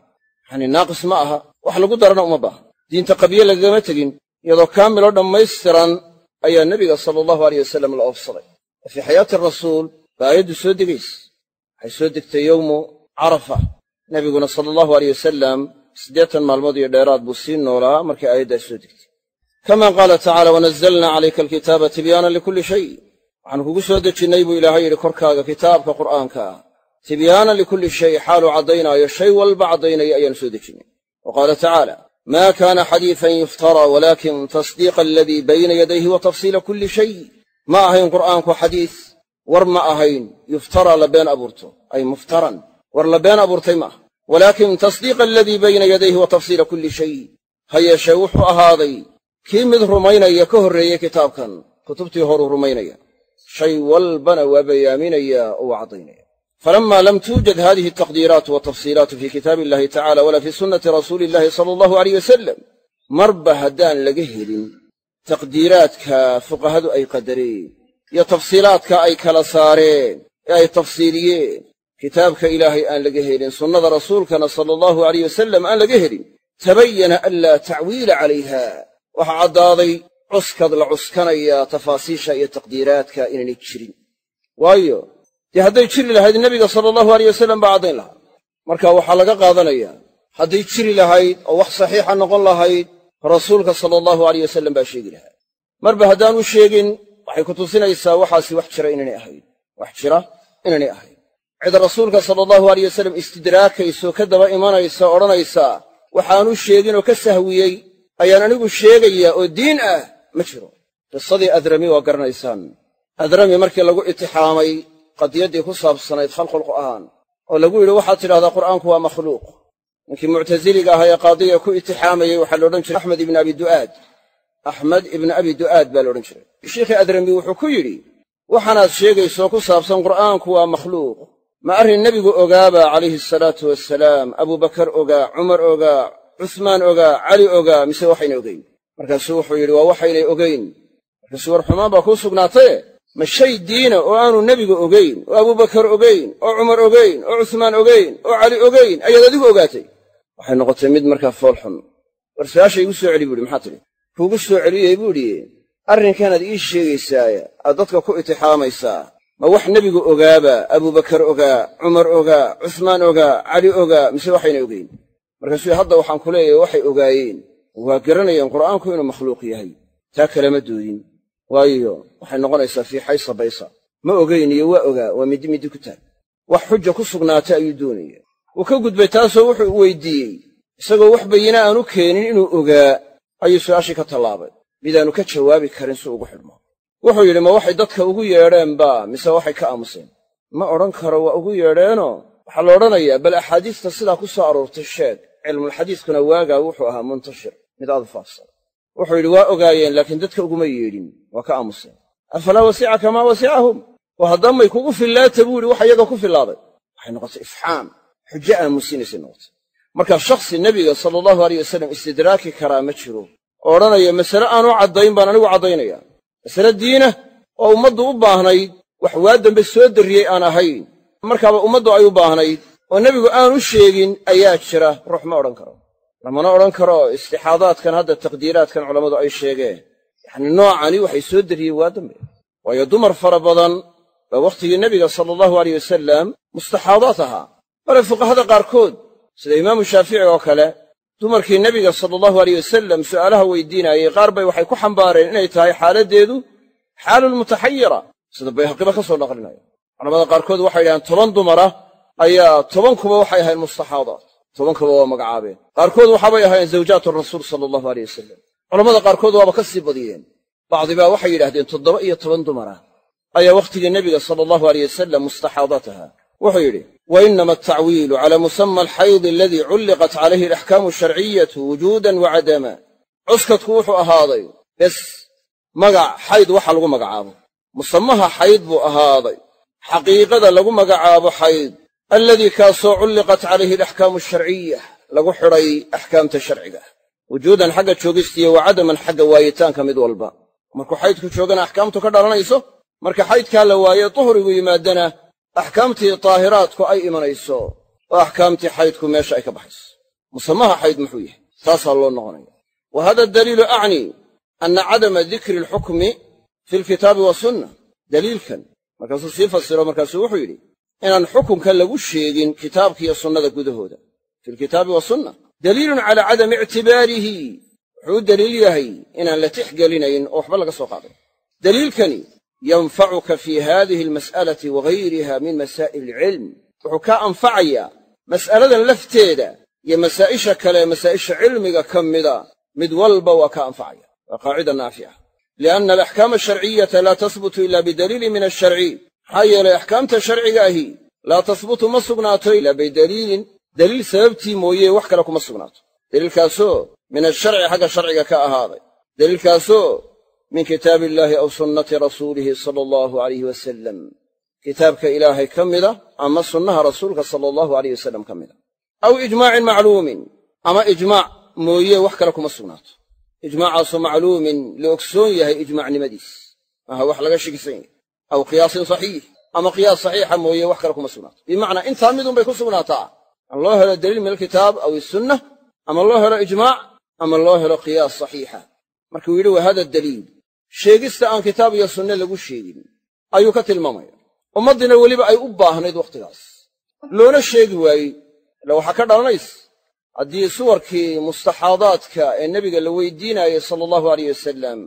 Speaker 1: yacanii naaqis ma aha. Wax lagu darana uma baaha diinta qabye lagagama tegin iyadoo kaamiloo dhammaystiran ayaa nebiga sala allahu aleyh wasalam la oofsaday. Wa fii xayaati rasuul baa aayaddu soo degaysa waxay soo degtay yowmu carafa. Nebiguna sala allahu aleyh wasalam siddeetan maalmood iyo dheeraad buu sii noolaa markay aayaddaas soo degtay. Kama qaala tacaala wanazalnaa calayka alkitaaba tibyaanan likulli shay. Waxaanu kugu soo dejinnay buu ilaahay yidhi korkaaga kitaabka qur'aanka. ah tibyaanan likulli shay xaaluu caddaynaayo shay walba caddaynaya ayaanu soo dejinnay wa qaala tacaala ma kaana xadiifan yuftaraa walaakin tasdiiqa aladii bayna yadayhi wa tafsiila kulli shay. Ma ahayn qur'aanku xadiis war ma ahayn yuftaraa la been abuurto ay muftaran war la been abuurtay ma aha. Walaakin tasdiiqa aladii bayna yadayhi wa tafsiila kulli shay ha yeeshee wuxuu ahaaday kii mid rumaynaya ka horreeyey kitaabkan kutubtii horuu rumaynaya shay walbana waa bayaaminaya oo waa caddaynaya falamma lam tuujad hadihi altaqdiiraatu waltafsiilaatu fii kitaabi illahi tacala walaa fii sunnati rasuuli illahi sala allahu aleyh wasalam marba haddaan laga helin taqdiiraadka fuqahadu ay qadareen iyo tafsiilaadka ay kala saareen ee ay tafsiiliyeen kitaabka ilaahay aan laga helin sunnada rasuulkana sala allahu aleyh wasalam aan laga helin tabayana an laa tacwiila calayha waxaa caddaaday cuskad la cuskanayaa tafaasiisha iyo taqdiiraadka inaynay jirin waayo dee hadday jiri lahayd nebiga sala allahu aleyh wasalam baa caddayn lahaa. Marka waxaa laga qaadanayaa hadday jiri lahayd oo wax saxiixa noqon lahayd rasuulka sala allahu aleyh wasalam baa sheegi lahaa. Marba haddaanu sheegin waxay ku tusinaysaa waxaasi wax jira inaynay ahayn wax jira inaynay ahayn cid rasuulka sala allahu aleyh wasalam istidraakaysoo ka daba imanaysa odhanaysaa waxaanu sheegin oo ka sahwiyey ayaan anigu sheegayaa oo diin ah ma jiro. Qisadii adrami waa garanaysaan. Adrami markii lagu itixaamay qadiyaddii ku saabsanayd khalqulqur'aan oo lagu yidhi waxaad tidhahdaa qur'aanku waa makhluuq. Ninkii muctasiliga ahaa ee qaadiga ku itixaamayey waxaa la odhan jiray axmed ibnu abi du'aad. Axmed ibnu abi du'aad baa la odhan jiray. Sheikhii adrami wuxuu ku yidhi waxaanaad sheegayso ku saabsan qur'aanku waa makhluuq. Ma arrin nebigu ogaaba calayhi asalaatu wasalaam abubakar ogaa cumar ogaa cusmaan ogaa cali ogaa mise waxayna ogayn markaasuu wuxuu yidhi waa waxaynay ogayn markaasuu war xumaan baa kuu sugnaataye ma shay diina oo aanu nebigu ogayn oo abubakar ogayn oo cumar ogayn oo cusmaan ogayn oo cali ogayn ayaad adigu ogaatay? Waxay noqotay mid markaa fool xun. War su'aasha igu soo celi buuhi maxaa tidhi kuugu soo celiyey buu idhi arrinkanaad ii sheegaysaaya aad dadka ku itixaamaysaa. Ma wax nebigu ogaaba abubakar ogaa cumar ogaa cusmaan ogaa cali ogaa mise waxayna ogayn markaasuu hadda waxaan ku leeyahay waxay ogaayeen. Waa garanayeen qur'aanku inuu makhluuq yahay. Taa kalema doodin waayo waxay noqonaysaa fii xaysa baysa. Ma ogayn iyo waa ogaa waa middi middi ku taag. Wax xuja ku sugnaatay ayuu doonaya wuu ka gudbay taasoo wuxuu weydiiyey isagoo wax bayina aanu keenin inuu ogaa ayuu su'aashii ka tallaabay. Midaannu ka jawaabi karin si ugu xidhmo. Wuxuu yidhi ma waxay dadka ugu yeedheenba mise waxay ka aamuseen? Ma odhan karo waa ugu yeedheenoo? Waxaa la odhanayaa bal axaadiista sidaa ku soo aroortay sheeg cilmulxadiiskuna waagaa wuxuu ahaa muntashir. Mid aad u faafsan wuxuu yidhi waa ogaayeen laakiin dadka uguma yeedhin. Waa ka aamuseen afalaa wasica kamaa wasicahum oo haddamay kugu fillaata buu yidhi wax iyaga ku fillaaday. Waxay noqotay ifxaam xujo aamusiinaysay noqotay. Marka shakhsi nebiga sala allahu aleyh wasalam istidraaki karaa ma jiro. Oo odhanaya masale aanu caddayn baan anigu caddaynaya masale diina oo ummaddu u baahnayd wax waa dambe soo darriyey aan ahayn. Markaaba ummaddu ay u baahnayd oo nebigu aanu sheegin ayaa jira ruux ma odhan karo lamana odhan karo istixaadaadkan hadda taqdiiraadkan culammadu ay sheegeen? Yacni noocani waxay soo darriyeen waa dambe. Waayo dumar fara badan baa wakhtigii nebiga sala allahu aleyh wasalam mustaxaadaad ahaa. Bale fuqahada qaarkood sida imaamu shaafici oo kale dumarkii nebiga sala allahu aleyh wasalam su'aalaha weydiinaayey qaar bay waxay ku xambaareen inay tahay xaaladdeedu xaalulmutaxayira sida bayhaqiba ka soo naqlinayo culamada qaarkood waxay yidhahdeen toban dumara ayaa tobankuba waxay ahayn mustaxaadaat tobankuba waa magacaabeen qaarkood waxaabay ahaayeen zawjaatu rasuul sala allahu aleyh wasalam culammada qaarkood waaba ka sii badiyeen. Bacdibaa waxay yidhahdeen toddoba iyo toban dumara. Ayaa wakhtigii nebiga sala allahu aleyh wasalam mustaxaadaat ahaa wuxuu yidhi wa inama altacwiilu cala musama alxaydi aladii culliqat calayhi alaxkaamu asharciyatu wujuudan wa cadama. Cuskadku wuxuu ahaaday bes magac xayd waxa lagu magacaabo. Musamaha xayd buu ahaaday. Xaqiiqada lagu magacaabo xayd alladii kaasoo culliqat calayhi alaxkaamu asharciya lagu xidhay axkaamta sharciga. Wujuudan xagga joogistiiyo wa cadaman xagga waayitaanka mid walba. Markuu xaydku joogana axkaamtu ka dhalanayso marka xaydkaa la waaye duhrigu yimaadana axkaamtii daahiraadku ay imanayso oo axkaamtii xaydku meesha ay ka baxayso. Musamaha xayd muxuu yahay taasaa loo noqonaya wa hada daliilu acnii anna cadama dikri alxukmi fi lkitaabi wasunna daliilkan. Markaasuu sii fasiro markaasuu wuxuu yidhi inaan xukunka lagu sheegin kitaabkiiyo sunnada gudahooda. Fi lkitaabi wasunna daliilun calaa cadami ictibaarihi. Wuxuu u daliil yahay inaan la tixgelinayn oo waxba laga soo qaaday. Daliilkani yanfacuka fii haadihi almas'alati wagayriha min masaa'il ilcilm wuxuu kaa anfacayaa mas'aladan lafteeda iyo masaa'isha kale masaa'isha cilmiga ka mida mid walba waa kaa anfacaya. Waa qaacida naafica lianna alaxkaama asharciyata laa tasbutu ila bidaliilin min alsharci maxaa yeelay axkaamta sharciga ahi. Laa tasbutu ma sugnaato ilaa bidaliilin daliil sababtii mooye wax kale kuma sugnaato. Daliilkaasoo min asharci xagga sharciga ka ahaaday. Daliilkaasoo min kitaabi illaahi aw sunnati rasuulihi sala allahu alayh wasalam kitaabka ilaahay ka mida ama sunnaha rasuulka sala allahu alayh wasalam ka mida. Aw ijmaacin macluumin ama ijmaac mooye wax kale kuma sugnaato. Ijmaacaasoo macluumin la ogsoon yahay ijmaacnimadiis. Maaha wax laga shikisan yahay aw qiyaasin saxiix. Ama qiyaas saxiixa mooye wax kale kuma sugnaato bimacnaa intaa midunbay ku sugnaataa. An loo helo daliil min alkitaab aw isunna ama loo helo ijmaac ama loo helo qiyaas saxiixa. Markuu yidhi wa hada daliil? Sheegista aan kitaab iyo sunne lagu sheegin. Ayuu ka tilmaamaya. Ummaddiina weliba ay u baahnayd wakhtigaas loona sheegi waayey ila waxaa ka dhalanaysa. Haddii suwarkii mustaxaadaadka ee nebiga la weydiinaayey sala allahu aleyh wasalam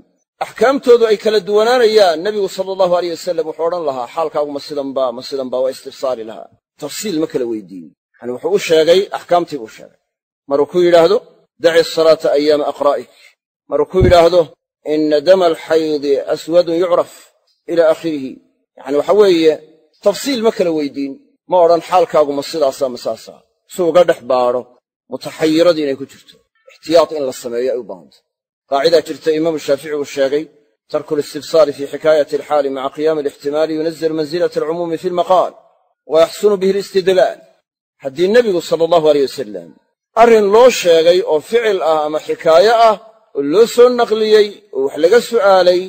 Speaker 1: axkaamtoodu ay kala duwanaanayaan. Nebigu sala allahu aleyh wasalam wuxuu odhan lahaa xaalkaagu ma sidanba ma sidanba waa istifsaali lahaa. Tafsiil ma kala weydiin. Yani wuxuu u sheegay axkaamtii buu sheegay. Maruu ku yidhaahdo daci asalaata ayaama aqraa'ik. Maruu ku yidhaahdo ina dama alxaydi aswadun yucraf ila aakhirihi yacni waxa weeye tafsiil ma kala weydiin. Ma odhan xaalkaagu ma sidaasaa ma saasaa. Si uga dhex baadho mutaxayiradii inay ku jirto. Ixtiyaad in la sameeyo ay u baahantay qaacidaa jirta imaamu shaafici uu sheegay tarku listibsaari fii xikaayati alxaali maca qiyaami alixtimaali yunazil mansilata alcumuumi fi lmaqaal wa yaxsunu bihi alistidlaal. Haddii nebigu sala allahu aleyh wasalam arrin loo sheegay oo ficil ah ama xikaayo ah oo loo soo naqliyey oo wax laga su'aalay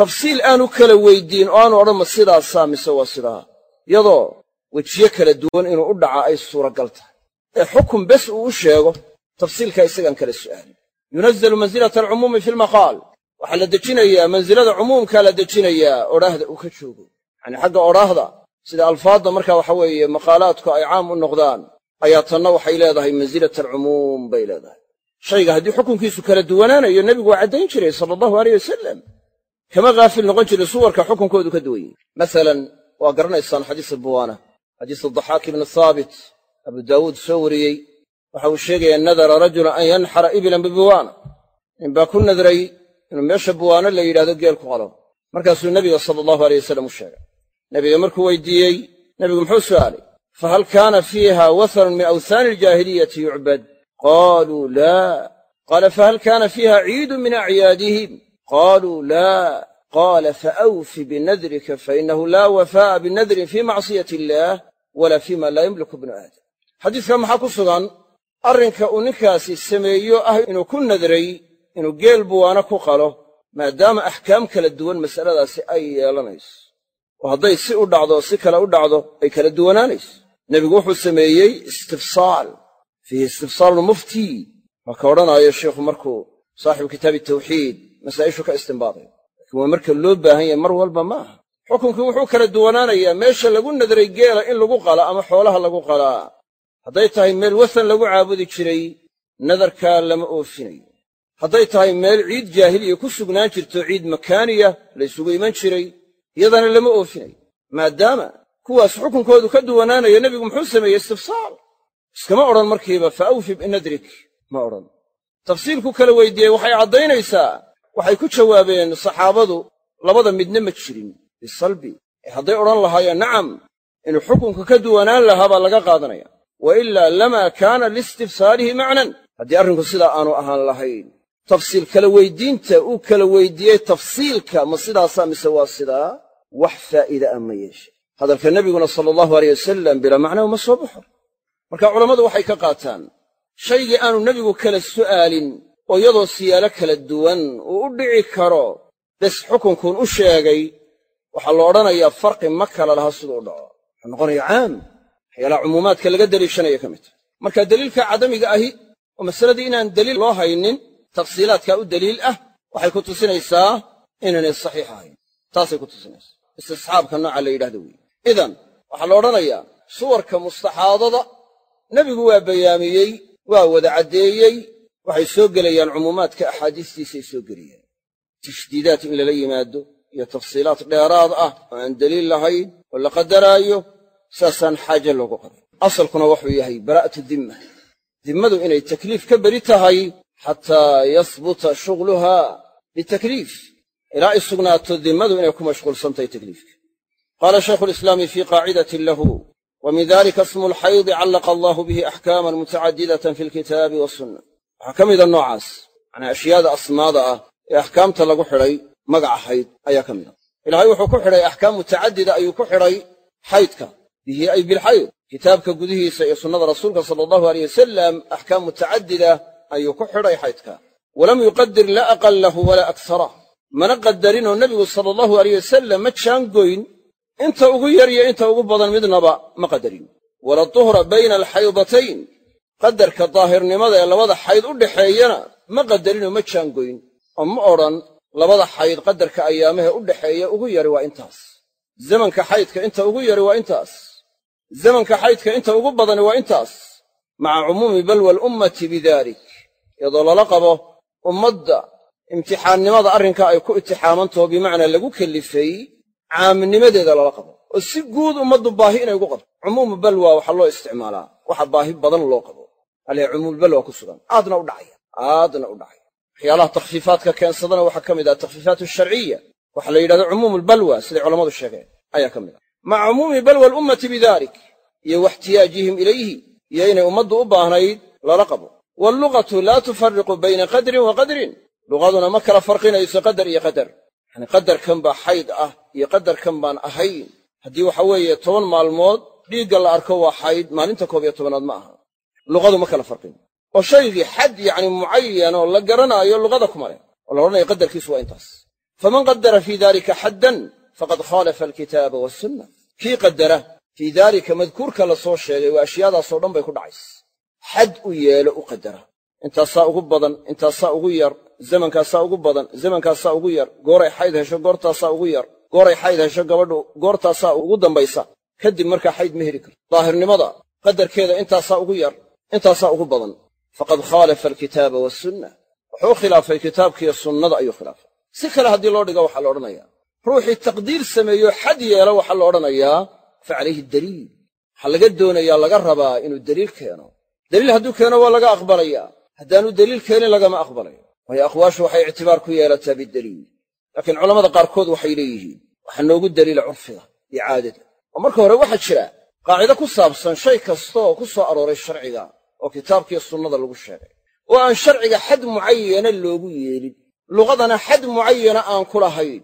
Speaker 1: tafsiil aanu kala weyddiin oo aanu odhan ma sidaasaa mise waa sidaa? Iyadoo wejiyo kala duwan inuu u dhaca ay suuragal tahay. Ee xukun bes uu u sheego tafsiilkaa isagaan kala su'aalin yunazalu mansilata alcumuumi fi lmaqaal waxaa la dejinayaa mansilada cumuumkaa la dejinayaa odhaahda uu ka joogo yacanii xagga odhaahda sida alfaadda marka waxa weeye maqaalaadku ay caam u noqdaan ayaa tanna waxay leedahay mansilata alcumuum bay leedahay shayga haddii xukunkiisu kala duwanaanayo nebigu waa caddayn jiray sala allahu aleyh wasalam kama haafil noqon jirin suwarka xukunkoodu ka duwan yihi masalan waa garanaysaan xadiisa buwaana xadiisu daxaak ibni haabit abu daawuud soo wariyey waxa uu sheegayaa nadara rajulan an yanxara ibilan bibuwaana ninbaa ku nadray inuu meesha buwaano la yidhahdo geel ku qalo. Markaasuu nebiga sala allahu aleyh wasalam u sheegay. Nebiga markuu weydiiyey nebigu muxuu su'aalay fahal kaana fiiha wathanun min awthaani aljaahiliyati yucbad qaaluu laa. Qaala fahal kaana fiiha ciidun min acyaadihim? Qaaluu laa. Qaala faawfi binadrika fainahu laa wafaa'a binadrin fii macsiyati illaah walaa fiima laa yamliku bnu aadam. Xadiidka maxaa ku sugan arrinka uu ninkaasi sameeyo ah inuu ku nadray inuu geel buwaano ku qalo maadaama axkaam kala duwan mas'aladaasi ay yeelanayso. Oo hadday si u dhacdo si kale u dhacdo ay kala duwanaanayso. Nebigu wuxuu sameeyey istifsaal. Fiihi istifsaalulmufti waa ka odhanaayo sheikhu markuu saaxibu kitaabi tawxiid masaa'ishu ka istinbaaday. Laakiin waa marka loo baahan yahay mar walba ma aha. Xukunkii wuxuu kala duwanaanayaa meesha lagu nadray geela in lagu qala ama xoolaha lagu qalaa hadday tahay meel wasan lagu caabudi jiray nadarkaa lama oofinayo. Hadday tahay meel ciid jaahiliya ku sugnaan jirto ciid makaaniya la ysugu iman jiray iyadana lama oofinayo. Maadaama kuwaas xukunkoodu ka duwanaanayo nebigu muxuu sameeyey istifsaal. Iskama odhan markiiba fa awfi binadrik ma odhan. Tafsiilku kala weydiiyey waxay caddaynaysaa waxay ku jawaabeen saxaabadu labada midna ma jirin bisalbi. Ee hadday odhan lahaayeen nacam inuu xukunka ka duwanaan lahaa baa laga qaadanaya wa ilaa lamaa kaana liistifsaalihi macnan haddii arrinku sidaa aanu ahaan lahayn tafsiil kala weyddiinta uu kala weydiiyey tafsiilka ma sidaasaa mise waa sidaa wax faa'iida ah ma yeeshe hadalka nebiguna sala allahu aleyh wasalam bilaa macnaa uma soo baxo marka culammadu waxay ka qaataan shaygii aanu nebigu kala su'aalin oo iyadoo siyaalo kala duwan uu u dhici karo bes xukunkuun u sheegay waxaa la odhanayaa farqi ma kala laha siduu dhaco wuxuu noqonaya caam waxyaalaha cumuumaadka laga deliishanaya ka mid. Tahay marka deliilka cadamiga ahi oo masaladii inaan deliil loo haynin tafsiilaadkaa u deliil ah waxay ku tusinaysaa inaynay saxiix ahayn. Taasay ku tusinaysaa. Istisxaabka nooca la yidhahdo weeye. Idan waxaa la odhanayaa suwarka mustaxaadada nebigu waa bayaamiyey waa wada caddeeyey waxay soo gelayaan cumuumaadka axaadiistiisay soo gelayaan tashdiidaad in lala yimaado iyo tafsiilaad dheeraad ah oo aan deliil lahayn oo la qadaraayo saasaan xaaje loogu qabay asalkuna wuxuu yahay baraa'atu dimma. Dimmadu inay takliif ka beri tahay xataa yasbuta shughluha bitakliif. Ilaa ay sugnaato dimmadu inay ku mashquulsantahay takliifka. Qaala shaykhu lislaami fii qaacidatin lahu wa min dalika ismu alxaydi callaqa allahu bihi axkaaman mutacadidatan fi alkitaabi wasunna waxaa ka mida noocaas macnaa ashyaada asmaada ah ee axkaamta lagu xidhay magaca xayd ayaa ka mid a ilaahay wuxuu ku xidhay axkaam mutacadida ayuu ku xidhay xaydka bihi ay bilxayd kitaabka gudihiisa iyo sunnada rasuulka sala allahu aleyh wasalam axkaam mutacadida ayuu ku xidhay xaydka. Walam yuqadir la aqallahu walaa aksarah mana qadarinoo nebigu sala allahu aleyh wasalam ma jaangoyn. Inta ugu yar iyo inta ugu badan midnaba ma qadarin wala duhra bayna alxaydatayn. Qadarka daahirnimada ee labada xayd u dhaxeeyana ma qadarinoo ma jaangoyn. Oo ma odhan labada xayd qadarka ayaamahe u dhaxeeya ugu yari waa intaas. Zamanka xaydka inta ugu yari waa intaas zamanka xaydka inta ugu badani waa intaas. Maca cumuumi balwa alummati bidalik. Iyadoo lala qabo ummadda imtixaannimada arrinkaa ay ku itixaamantaho bimacnaa lagu kellifay caamnimadeeda lala qabo. Oo si guud ummaddu baahi inay ugu qabto. Cumuumu balwa waxaa loo isticmaalaa. Waxa baahi badan loo qabo. Aleh cumuumulbalwa ku sugan. Aadna u dhacaya. Aadna u dhacaya. Waxyaalaha takhfiifaadka keensadana waxaa ka mid ah takhfiifaat sharciya. Waxaa la yidhahda cumuumulbalwa siday culammadu sheegeen ayaa ka mid ah maca cumuumi balwa alummati bidalik
Speaker 2: iyo waxtiyaajihim ilayhi iyo inay ummaddu u baahnayd lala qabo wallugatu laa tufariqu bayna qadrin wa qadrin luqaduna ma kala farqinayso qadar iyo qadar. Yacni qadarkan baa xayd ah iyo qadarkan baan ahayn. Haddii waxa weeye toban maalmood dhiigga la arko waa xayd maalinta koob iyo tobanaad ma aha. Luqadu ma kala farqin. Oo shaygii xad yacni mucayan oo la garanaayo luqada kuma leh. Oo la odhanayo qadarkiisu waa intaas. Faman qadara fii daalika xaddan faqad khaalafa alkitaaba waasunna kii qadara fii daalika madkuurka la soo sheegay waa ashyaadaasoo dhan bay ku dhacaysa. Xad u yeelo u qadara. Intaasaa ugu badan intaasaa ugu yar zamankaasaa ugu badan zamankaasaa ugu yar gooray xayd hesho goortaasaa ugu yar gooray xayd hesho gabadhu goortaasaa ugu dambaysa. Kadib markaa xayd ma heli karto daahirnimada qadarkeeda intaasaa ugu yar intaasaa ugu badan. Faqad khaalafa alkitaaba waasunna wuxuu khilaafay kitaabkiiyo sunnada ayuu khilaafay. Si kale haddii loo dhigo waxaa la odhanayaa ruuxii taqdiir sameeyo xad yeelo waxaa la odhanayaa fa calayhi daliil. Waxaa laga doonayaa laga rabaa inuu deliil keeno. Deliil hadduu keeno waa laga aqbalayaa haddaanu deliil keenin lagama aqbalayo waayo aqwaashu waxay ictibaar ku yeelataa bideliil laakiin culammada qaarkood waxay leeyihiin waxaa noogu deliila curfiga iyo caadada. Oo marka hore waxaa jira qaacido ku saabsan shay kasta oo ku soo arooray sharciga oo kitaabkiiyo sunnada lagu sheegay. Oo aan sharciga xad mucayana loogu yeelin. Luqadana xad mucayana aan ku lahayn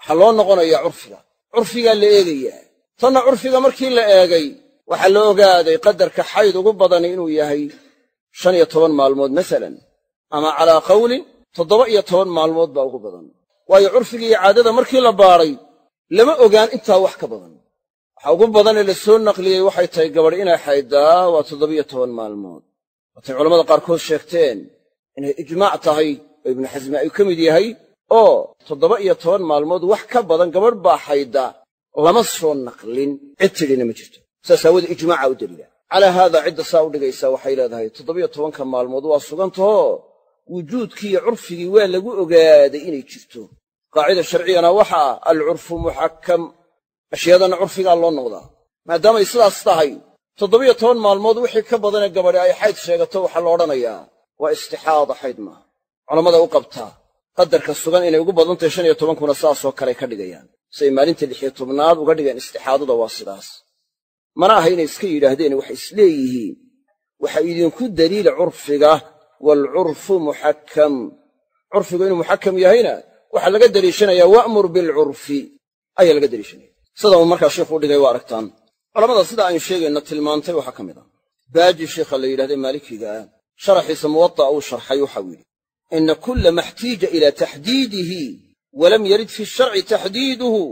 Speaker 2: waxaa loo noqonayaa curfiga. Curfigaa la eegayaa tanna curfiga markii la eegay waxaa la ogaaday qadarka xayd ugu badani inuu yahay shan iyo toban maalmood masalan ama calaa qawlin toddoba iyo toban maalmood baa ugu badan. Waayo curfiga iyo caadada markii la baadhay lama ogaan intaa wax ka badan. Waxa ugu badanee la soo naqliyey waxay tahay gabadh inay xayddaa waa toddobiyo toban maalmood. Waatay culammada qaarkood sheegteen inay ijmaac tahay oo ibnu xasmi ay ka mid yahay oo toddoba iyo toban maalmood wax ka badan gabadh baa xaydda lama soo naqlin. Cid tidhina ma jirto. Saas aawoodee ijmaaca u deliila calaa haadaa cidda saa u dhigaysaa waxay leedahay toddobiyo tobanka maalmood waa sugantahoo wujuudkii iyo curfigii waa lagu ogaaday inay jirto. Qaacida sharcigana waxaa alcurfu muxakkam. Ashyaadana curfigaa loo noqdaa. Maadaamay sidaas tahay toddobiyo toban maalmood wixii ka badanee gabadhi ay xayd sheegato waxaa la odhanayaa waa istixaada xayd maaha. Culammada u qabtaa qadarka sugan inay ugu badantahay shan iyo tobankuna saasoo kale ka dhigayaan. Siay maalinta lixiyo tobnaad uga dhigeen istixaadada waa sidaas. Mana aha inay iska yidhaahdeen waxay isleeyihiin waxa idinku daliila curfiga waalcurfu muxakkam. Curfigu inuu muxakkam yahayna waxaa laga deliishanayaa wa'mur bilcurfi ayaa laga deliishanaya sida uu markaa sheikhu dhigay waa aragtaan. Culamada sida aynu sheegayno tilmaantay waxaa ka mid ah. Baaji sheikha la yidhahday maalikiga sharaxiisa muwada'a uu sharxay waxau yidhi ina kulla ma xtiija ilaa taxdiidihi walam yarid fi sharci taxdiiduhu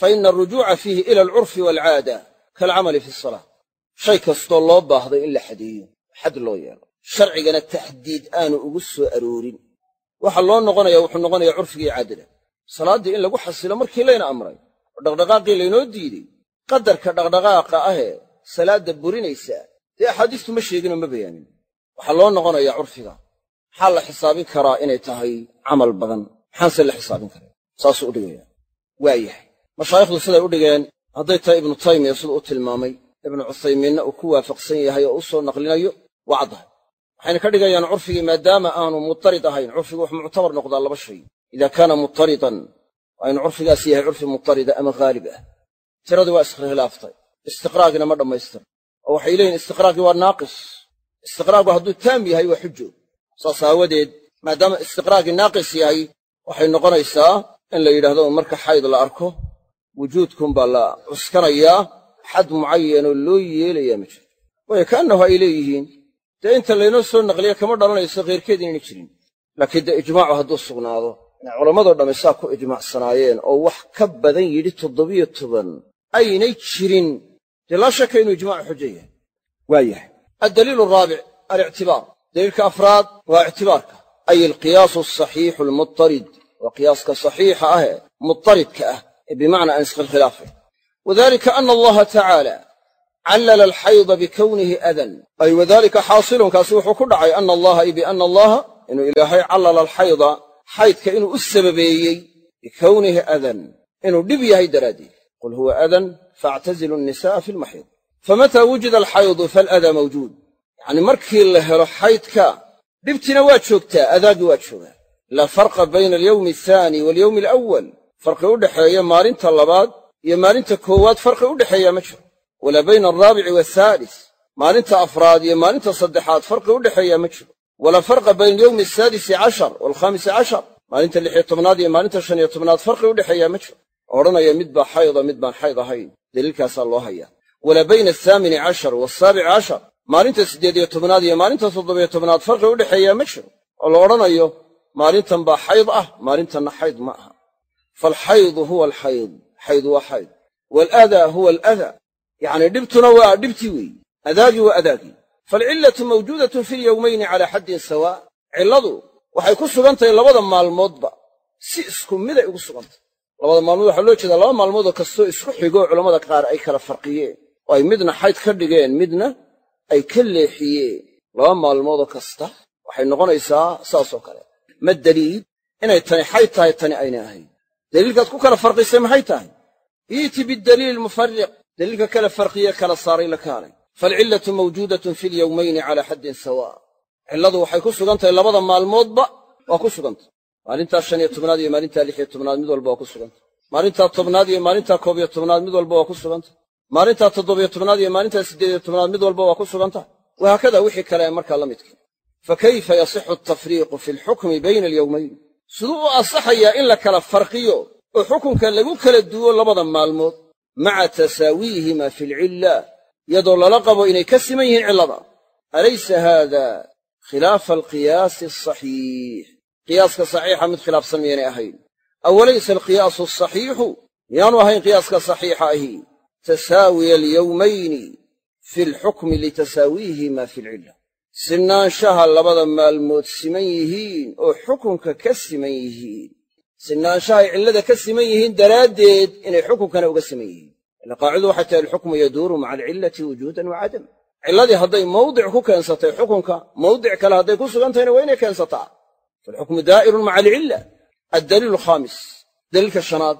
Speaker 2: faina alrujuuca fiihi ila alcurfi waalcaada kaalcamali fi salaa shay kastoo loo baahday in la xadeeyo xad loo yeelo sharcigana taxdiid aanu ugu soo aroorin waxaa loo noqonaya wuxuu noqonayaa curfigii caadada salaaddii in lagu xasilo markii layna amray oo dhaqdhaqaaqii laynoo diidey qadarka dhaqdhaqaaqa ahee salaadda burinaysaa dee axaadiistu ma sheeginoo ma bayaanin waxaa loo noqonayaa curfiga maxaa la xisaabin karaa inay tahay camal badan. Maxaanse la xisaabin karaa saasuu u dhigaya. Waa yahay mashaayikhdu siday u dhigeen hadday tahay ibnu taymiya siduu u tilmaamay. Ibnu cuthaymiinna uu ku waafaqsan yahay oo u soo naqlinayo waa waxayna ka dhigayaan curfigii maadaama aanu mutarid ahayn. Curfigu wuxuu muctabar noqdaa laba shay. Idaa kaana mutaridan waa inu curfigaas yahay curfi mutarida ama haalib ah. Tiradii waa iskhilaaftay istiqraagina ma dhammaystir oo waxay leeyihiin istiqraagii waa naaqis. Istiqraagu hadduu taam yahay waa xujo saas aawadeed maadaama istiqraagii naaqis yahay waxay noqonaysaa in la yidhahdo marka xayd la arko wujuudkunbaa la cuskanayaa xad mucayanoo loo yeelayaa ma jiro. Waayo kaannahu ay leeyihiin dee inta laynoo soo naqliya kama dhalanayso khayrkeed inayna jirin. Laakiin dee ijmaacu hadduu sugnaado culammadoo dhammi saa ku ijmaacsanaayeen oo wax ka badan yidhi toddobiyo toban aynay jirin. Dee laa shaka inuu ijmaacu xujo yahay? Waa yahay. Addaliilu araabic alictibaar daliilka afraad waa ictibaarka. Ay alqiyaasu asaxiixu almuttarid waa qiyaaska saxiixa ahee muttaridka ah ee bimacnaa aan iskhilkhilaafayn wadalika ana allaha tacaala callala alxayda bikownihi adan. Ay wadalika xaasilunkaasi wuxuu ku dhacay ana allaha ay biana allaha inuu ilaahay callala alxayda xaydka inuu u sababeeyey bikownihi adan inuu dhib yahay daraaddeed. Qul huwa adan faactazilu nnisa'a fi lmaxiid famataa wujida alxaydu faaladaa mawjuud yacnii markii la helo xaydka dhibtina waa joogtaa adaagii waa joogaa. Laa farqa bayna alyowmi athaani walyowmi alawal farqi u dhexeeya maalinta labaad iyo maalinta koowaad farqi u dhexeeyaa ma jiro. Walaa bayna alraabici waahaalis maalinta afraad iyo maalinta saddexaad farqi u dhexeeyaa ma jiro. Walaa farqa bayna alyowmi asaadisi cashar waalkhaamisi cashar maalinta lixiyo tobnaad iyo maalinta shan iyo tobnaad farqi u dhexeeyaa ma jiro. Odhanaya mid baa xayda mid baan xayd ahayn. Daliilkaasaa loo hayaa. Walaa bayna athaamini cashar waalsaabici cashar maalinta siddeed iyo tobnaad iyo maalinta toddobiyo tobnaad farqi u dhexeeyaa ma jiro oo la odhanayo maalintan baa xayd ah maalintanna xayd ma aha. Faalxaydu huwa alxayd xayd waa xayd. Waaladaa huwa aladaa yacnii dhibtuna waa dhibtii weeyi adaagii waa adaagii faalcillatu mawjuudatun fi lyowmayni calaa xaddin sawaa cilladu waxay ku sugan tahay labada maalmoodba si isku miday ugu sugantay. Labada maalmood waxaa loo jeedaa laba maalmoodoo kastoo isku xigoo culammada qaar ay kala farqiyeen oo ay midna xayd ka dhigeen midna ay ka leexiyeen laba maalmoodoo kasta waxay noqonaysaa saasoo kale. Ma daliil inay tani xayd tahay tani aynay ahayn. Daliilkaad ku kala farqisay maxay tahay? Iiti bidaliili almufariq daliilka kala farqiye kala saaray la kaalay. Faalcillatu mawjuudatun fi lyowmayni calaa xaddin sawaa cilladu waxay ku sugan tahay labada maalmoodba waa ku sugantay maalintaa shan iyo tobnaad iyo maalintaa lix iyo tobnaad mid walba waa ku sugantay maalintaa tobnaad iyo maalintaa koob iyo tobnaad mid walba waa ku sugantay maalintaa toddobiyo tobnaad iyo maalintaa siddeed iyo tobnaad mid walba waa ku sugantah wahaakada wixii kale ee markaa la midka. Fa kayfa yasixu altafriiqu fi alxukmi bayna alyowmayn siduu u asaxayaa in la kala farqiyo oo xukunka lagu kala duwo labada maalmood maca tasaawiihima fi alcilla iyadoo lala qabo inay ka siman yihiin cillada. Alaysa haada khilaafa alqiyaasi asaxiix qiyaaska saxiixa mid khilaafsan miyaynay ahayn. Awalaysa alqiyaasu asaxiixu miyaanu ahayn qiyaaska saxiixa ahi tasaawiya alyowmayni fi alxukmi litasaawiihima fi alcilla sinaanshaha labada maalmood siman yihiin oo xukunka ka siman yihiin sinaanshahay cillada ka siman yihiin daraaddeed inay xukunkana uga siman yihiin ila qaacidu waxay tahay alxukmu yaduuru maca alcillati wujuudan wa cadam cilladii hadday mawdic ku keensatay xukunka mawdic kale hadday ku sugantahayna waa inay keensataa faalxukmu daa'irun maca alcilla addaliilu alkhaamis daliilka shanaad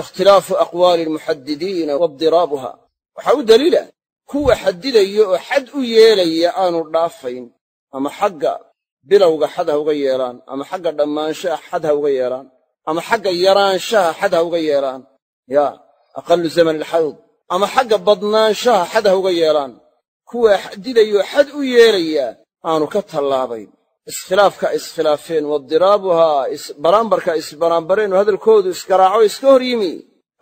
Speaker 2: ikhtilaafu aqwaali almuxaddidiina waibdiraabuha waxaa u daliila kuwa xadidaya oo xad u yeelaya aanu dhaafayn ama xagga bilowga xad ha uga yeelaan ama xagga dhammaanshaha xad ha uga yeelaan ama xagga yaraanshaha xad ha uga yeelaan yaa aqallu zaman alxayd ama xagga badnaanshaha xad ha uga yeelaan kuwaa xadidayoo xad u yeelaya aanu ka tallaabayn iskhilaafka iskhilaafeen wadiraabuhaa isbaraambarka isbaraambareen oo hadalkoodu isgaraaco iska hor yimi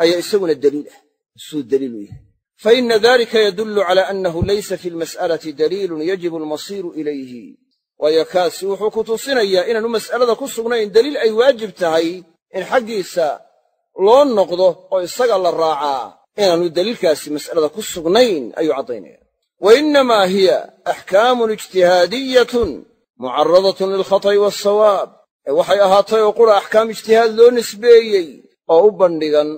Speaker 2: ayaa isaguna daliil ah isuu daliil u yahay. Fa inna dalika yadullu cala annahu laysa fi lmas'alati daliilun yajibu almasiiru ilayhi. Waayo kaasi wuxuu ku tusinayaa inaanu mas'alada ku sugnayn daliil ay waajib tahay in xaggiisa loo noqdo oo isaga la raacaa inaannu daliilkaasi mas'alada ku sugnayn ayuu caddaynaya. Wa innamaa hiya axkaamun ijtihaadiyatun mucaradatun lilkhata'i waasawaab ee waxay ahaatay oo qura axkaam ijtihaad loo nisbeeyey oo u bandhigan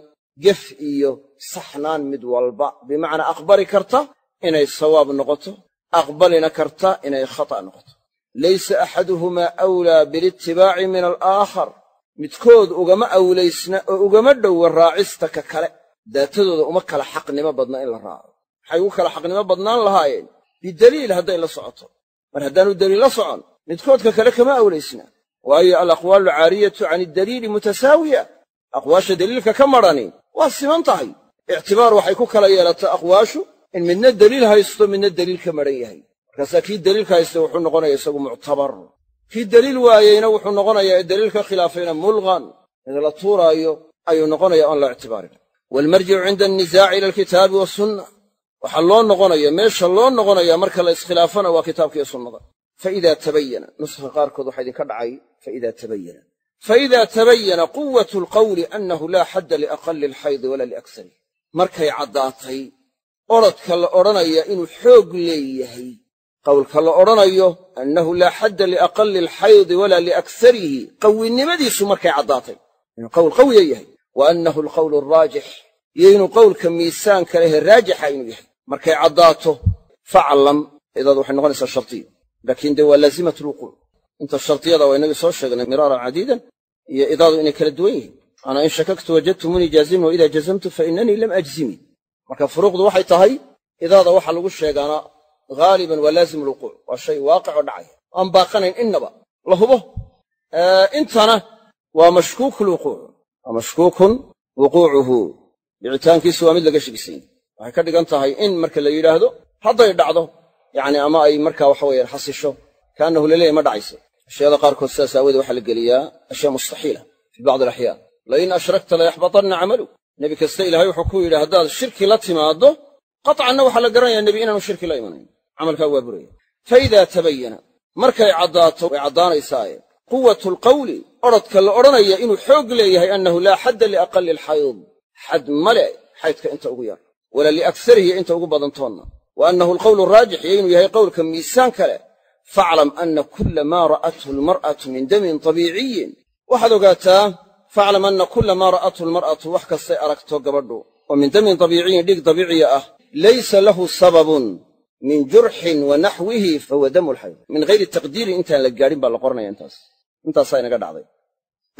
Speaker 2: gef iyo saxnaan mid walba. Bimacnaa aqbali karta inay sawaab noqoto aqbalina karta inay khata' noqoto. Laysa axaduhumaa awlaa bilitibaaci min alaakhar. Midkood ugama awlaysna oo ugama dhowa raacista ka kale. Daatadooda uma kala xaqnimo badna in la raaco. Maxay ugu kala xaqnimo badnaan lahaayeen? Bidaliil hadday la socoto. Mar haddaanu daliil la socon midkoodka kale kama awlaysna. Waayo alaqwaalu alcaariyatu can iddaliili mutasaawiya. Aqwaasha daliilka ka madhani waa siman tahay. Ictibaar waxay ku kala yeelatay aqwaashu in midna deliil haysto midna deliil ka madhan yahay. Markaasaa kii deliilka haysta wuxuu noqonaya isagu muctabar. Kii deliil waayeyna wuxuu noqonayaa ee deliil ka khilaafayna mulqan. Mid la tuuraayo ayuu noqonaya oon la ictibaarin waalmarjicu cinda annisaaci ila alkitaabi waasunna waxaa loo noqonaya meesha loo noqonaya marka la iskhilaafana waa kitaabkiiyo sunnada faidaa tabayana nuskha qaarkood waxaa idinka dhacay faidaa tabayana faidaa tabayana quwatu alqawli annahu laa xadda liaqali alxaydi walaa liaksarih markay caddaatay odradka la odhanaya inuu xoog leeyahay qowlka la odhanayo annahu laa xadda liaqali alxaydi walaa liaksarihi qawinimadiisu markay caddaatay inuu qowl qawiya yahay wa annahu alqowlu alraajix iyo inuu qowlka miisaanka lehe raajixa inuu yahay markay caddaato faclam idaadu waxay noqonaysaa laakiin dee waa laazimat lwuquuc inta shartiyada waa inagii soo sheegnay miraaran cadiidan iyo idaadu inay kala duwan yihiin. Ana in shakaktu wajadtumunii jaaziman wa jazamtu fa inanii lam ajzimi. Marka furuuqdu waxay tahay idaada waxaa lagu sheegaana haaliban waa laazim lwuquuc waa shay waaqic oo dhacaya aan baaqanayn innaba la hubo intana waa mashkuuku lwuquuc mashkuukun wuquucuhu. Dhicitaankiisu waa mid laga shakisan yahy waxay ka dhigan tahay in marka la yidhaahdo hadday dhacdo yacni ama ay markaa waxa weeyaan xasisho kaannahu laleeyahy ma dhacayso. Ashyaada qaarkood sidaas aawoodee waxaa la geliyaa ashyaa mustaxiila fii bacdi alaxyaan lain ashrakta layaxbatanna camaluk nebi kasta ilaahay wuxuu ku yidhi haddaad shirki la timaaddo qatcanna waxaa la garanayaa nebi inaanu shirki la imanayn. Camalkaa waa buraya fa idaa tabayana markay caddaato way caddaanaysaaye. Quwatu lqawli odrodka la odhanaya inuu xoog leeyahay annahu laa xadda liaqali alxayd xad male xaydka inta ugu yar. Walaa liaksarihi inta ugu badantoonna wa annahu alqowlu raajix iyo inuu yahay qowlka miisaanka leh faaclam anna kulla maa ra'athu almar'atu min damin tabiiciyin waxaad ogaataa faaclam anna kulla maa ra'athu almar'atu wax kastay aragto gabadhu oo min damin tabiiciyin dhiig dabiiciya ah laysa lahu sababun min jurxin wa naxwihi fahuwa damu lxayd min hayri taqdiirin intaan la gaadhin baa la qoranaya intaas intaasaa inaga dhacday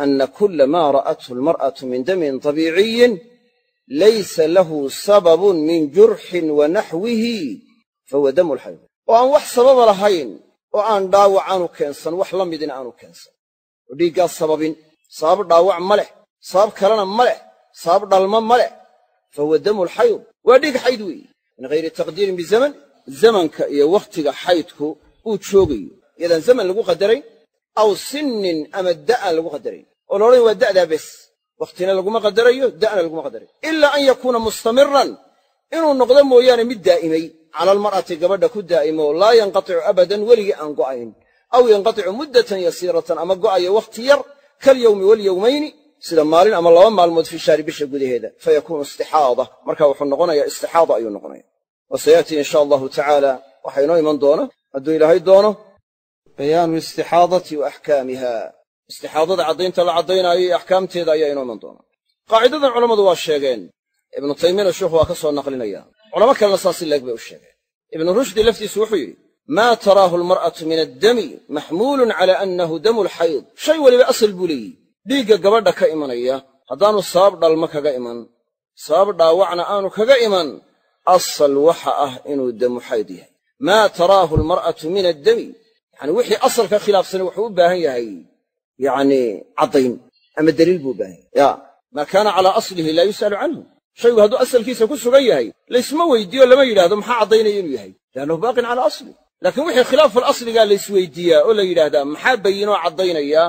Speaker 2: anna kulla maa ra'athu almar'atu min damin tabiiciyin laysa lahu sababun min jurxin wa naxwihi fahuwa damu lxayd oo aan wax sababa lahayn oo aan dhaawac aanu keensan wax la midina aanu keensan. Oo dhiiggaas sababin sabab dhaawac ma leh sabab kalena ma leh sabab dhalma ma leh fahuwa damu lxayd waa dhiig xayd weeye min hayri taqdiirin bizaman zamanka iyo wakhtiga xaydku uu joogayo. Iyadaan zaman lagu qadarayn aw sinnin ama da'an lagu qadarayn. Oo la odhanaya waa da'daa bes wakhtina laguma qadarayo da'na laguma qadarayo. Ilaa an yakuuna mustamiran. Inuu noqdo mooyaane mid daa'imay cala almar'ati gabadha ku daa'imo laa yanqaticu abadan weligii aan go'ayn. Aw yanqaticu muddatan yasiiratan ama go'ayo wakhti yar kalyowmi walyowmayni sida maalin ama laba maalmood fii shahri bisha gudaheeda fayakuunu istixaada. Marka wuxuu noqonayaa istixaada ayuu noqonaya wa sayaatii in sha allahu tacaala waxaa inoo iman doona hadduu ilaahay doono bayaanu istixaadati wa istixaadada caddaynta la caddaynaayo iyo axkaamteeda ayaa inoo iman doona. Qaacidadan culammadu waa sheegeen ibnu taymiyana sheikhu waa ka soo naqlinaya. Culamo kalena saas si leeg bay u sheegeen. Ibnu rushdi laftiisu wuxuu yidhi maa taraahu almar'atu min addami maxmuulun cala annahu damu lxayd shay weliba asal buu leeyihi dhiigga gabadha ka imanaya haddaanu sabab dhalma kaga iman sabab dhaawacna aanu kaga iman asal waxa ah inuu damu xayd yahay. Maa taraahu almar'atu min addami. Yacni wixii asalka khilaafsani wuxuu u baahan yahay yacni caddayn ama daliil buu u baahan yahay ya maa kaana calaa aslihi laa yus'alu canhu shaygu hadduu asalkiisa ku sugan yahay laysma weydiiyo lama yidhahdo maxaa caddaynaya inuu yahay liannahu baaqin calaa asli laakiin wixii khilaaful asligaa laysweydiiyaa oo la yidhaahdaa maxaa bayinoo caddaynaya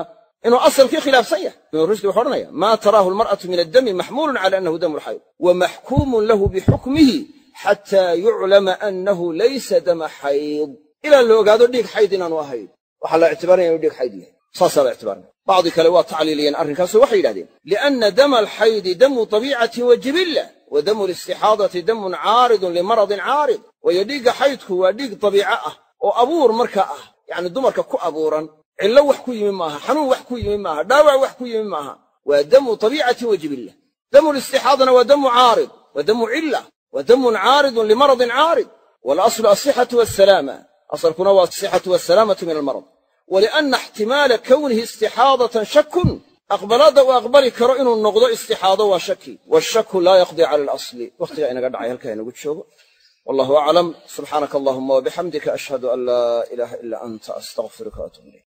Speaker 2: inuu asalkii khilaafsan yahay ibnu rushdi wuxuu odhanaya maa taraahu almar'atu min addami maxmuulun cala annahu damu lxayd wa maxkuumun lahu bixukmihi xataa yuclama annahu laysa dama xayd ilaa la ogaado dhiig xayd inaanu ahayn waxaa la ictibaarinaya inuu dhiig xayd yahay saasaa la ictibaarinaya bacdi kale waa tacliiliyeen arrinkaasoo waxay yidhahdeen lianna dama alxaydi damu tabiicatin wa jibilla wa damu listixaadati damun caaridun limaradin caarid waayo dhiigga xaydku waa dhiig dabiico ah oo abuur marka ah yacni dumarka ku abuuran cillo wax ku yimi maaha xanuun wax ku yimi maaha dhaawac wax ku yimi maaha waa damu tabiicatin wa jibilla damu listixaadana waa damu caarid waa damu waa damun caaridun limaradin caarid waalaslu walianna ixtimaala kownihi istixaadatan shakun aqbalaadda uu aqbali karo inuu noqdo istixaado waa shaki waashaku laa yaqdii cala alasli wakhtigaa inaga dhacay halkaa inagu joogo wallahu aclam subxaanaka allahuma wabixamdika ashhadu an laa ilaaha ilaa anta astaqfiruka waatuub ilayk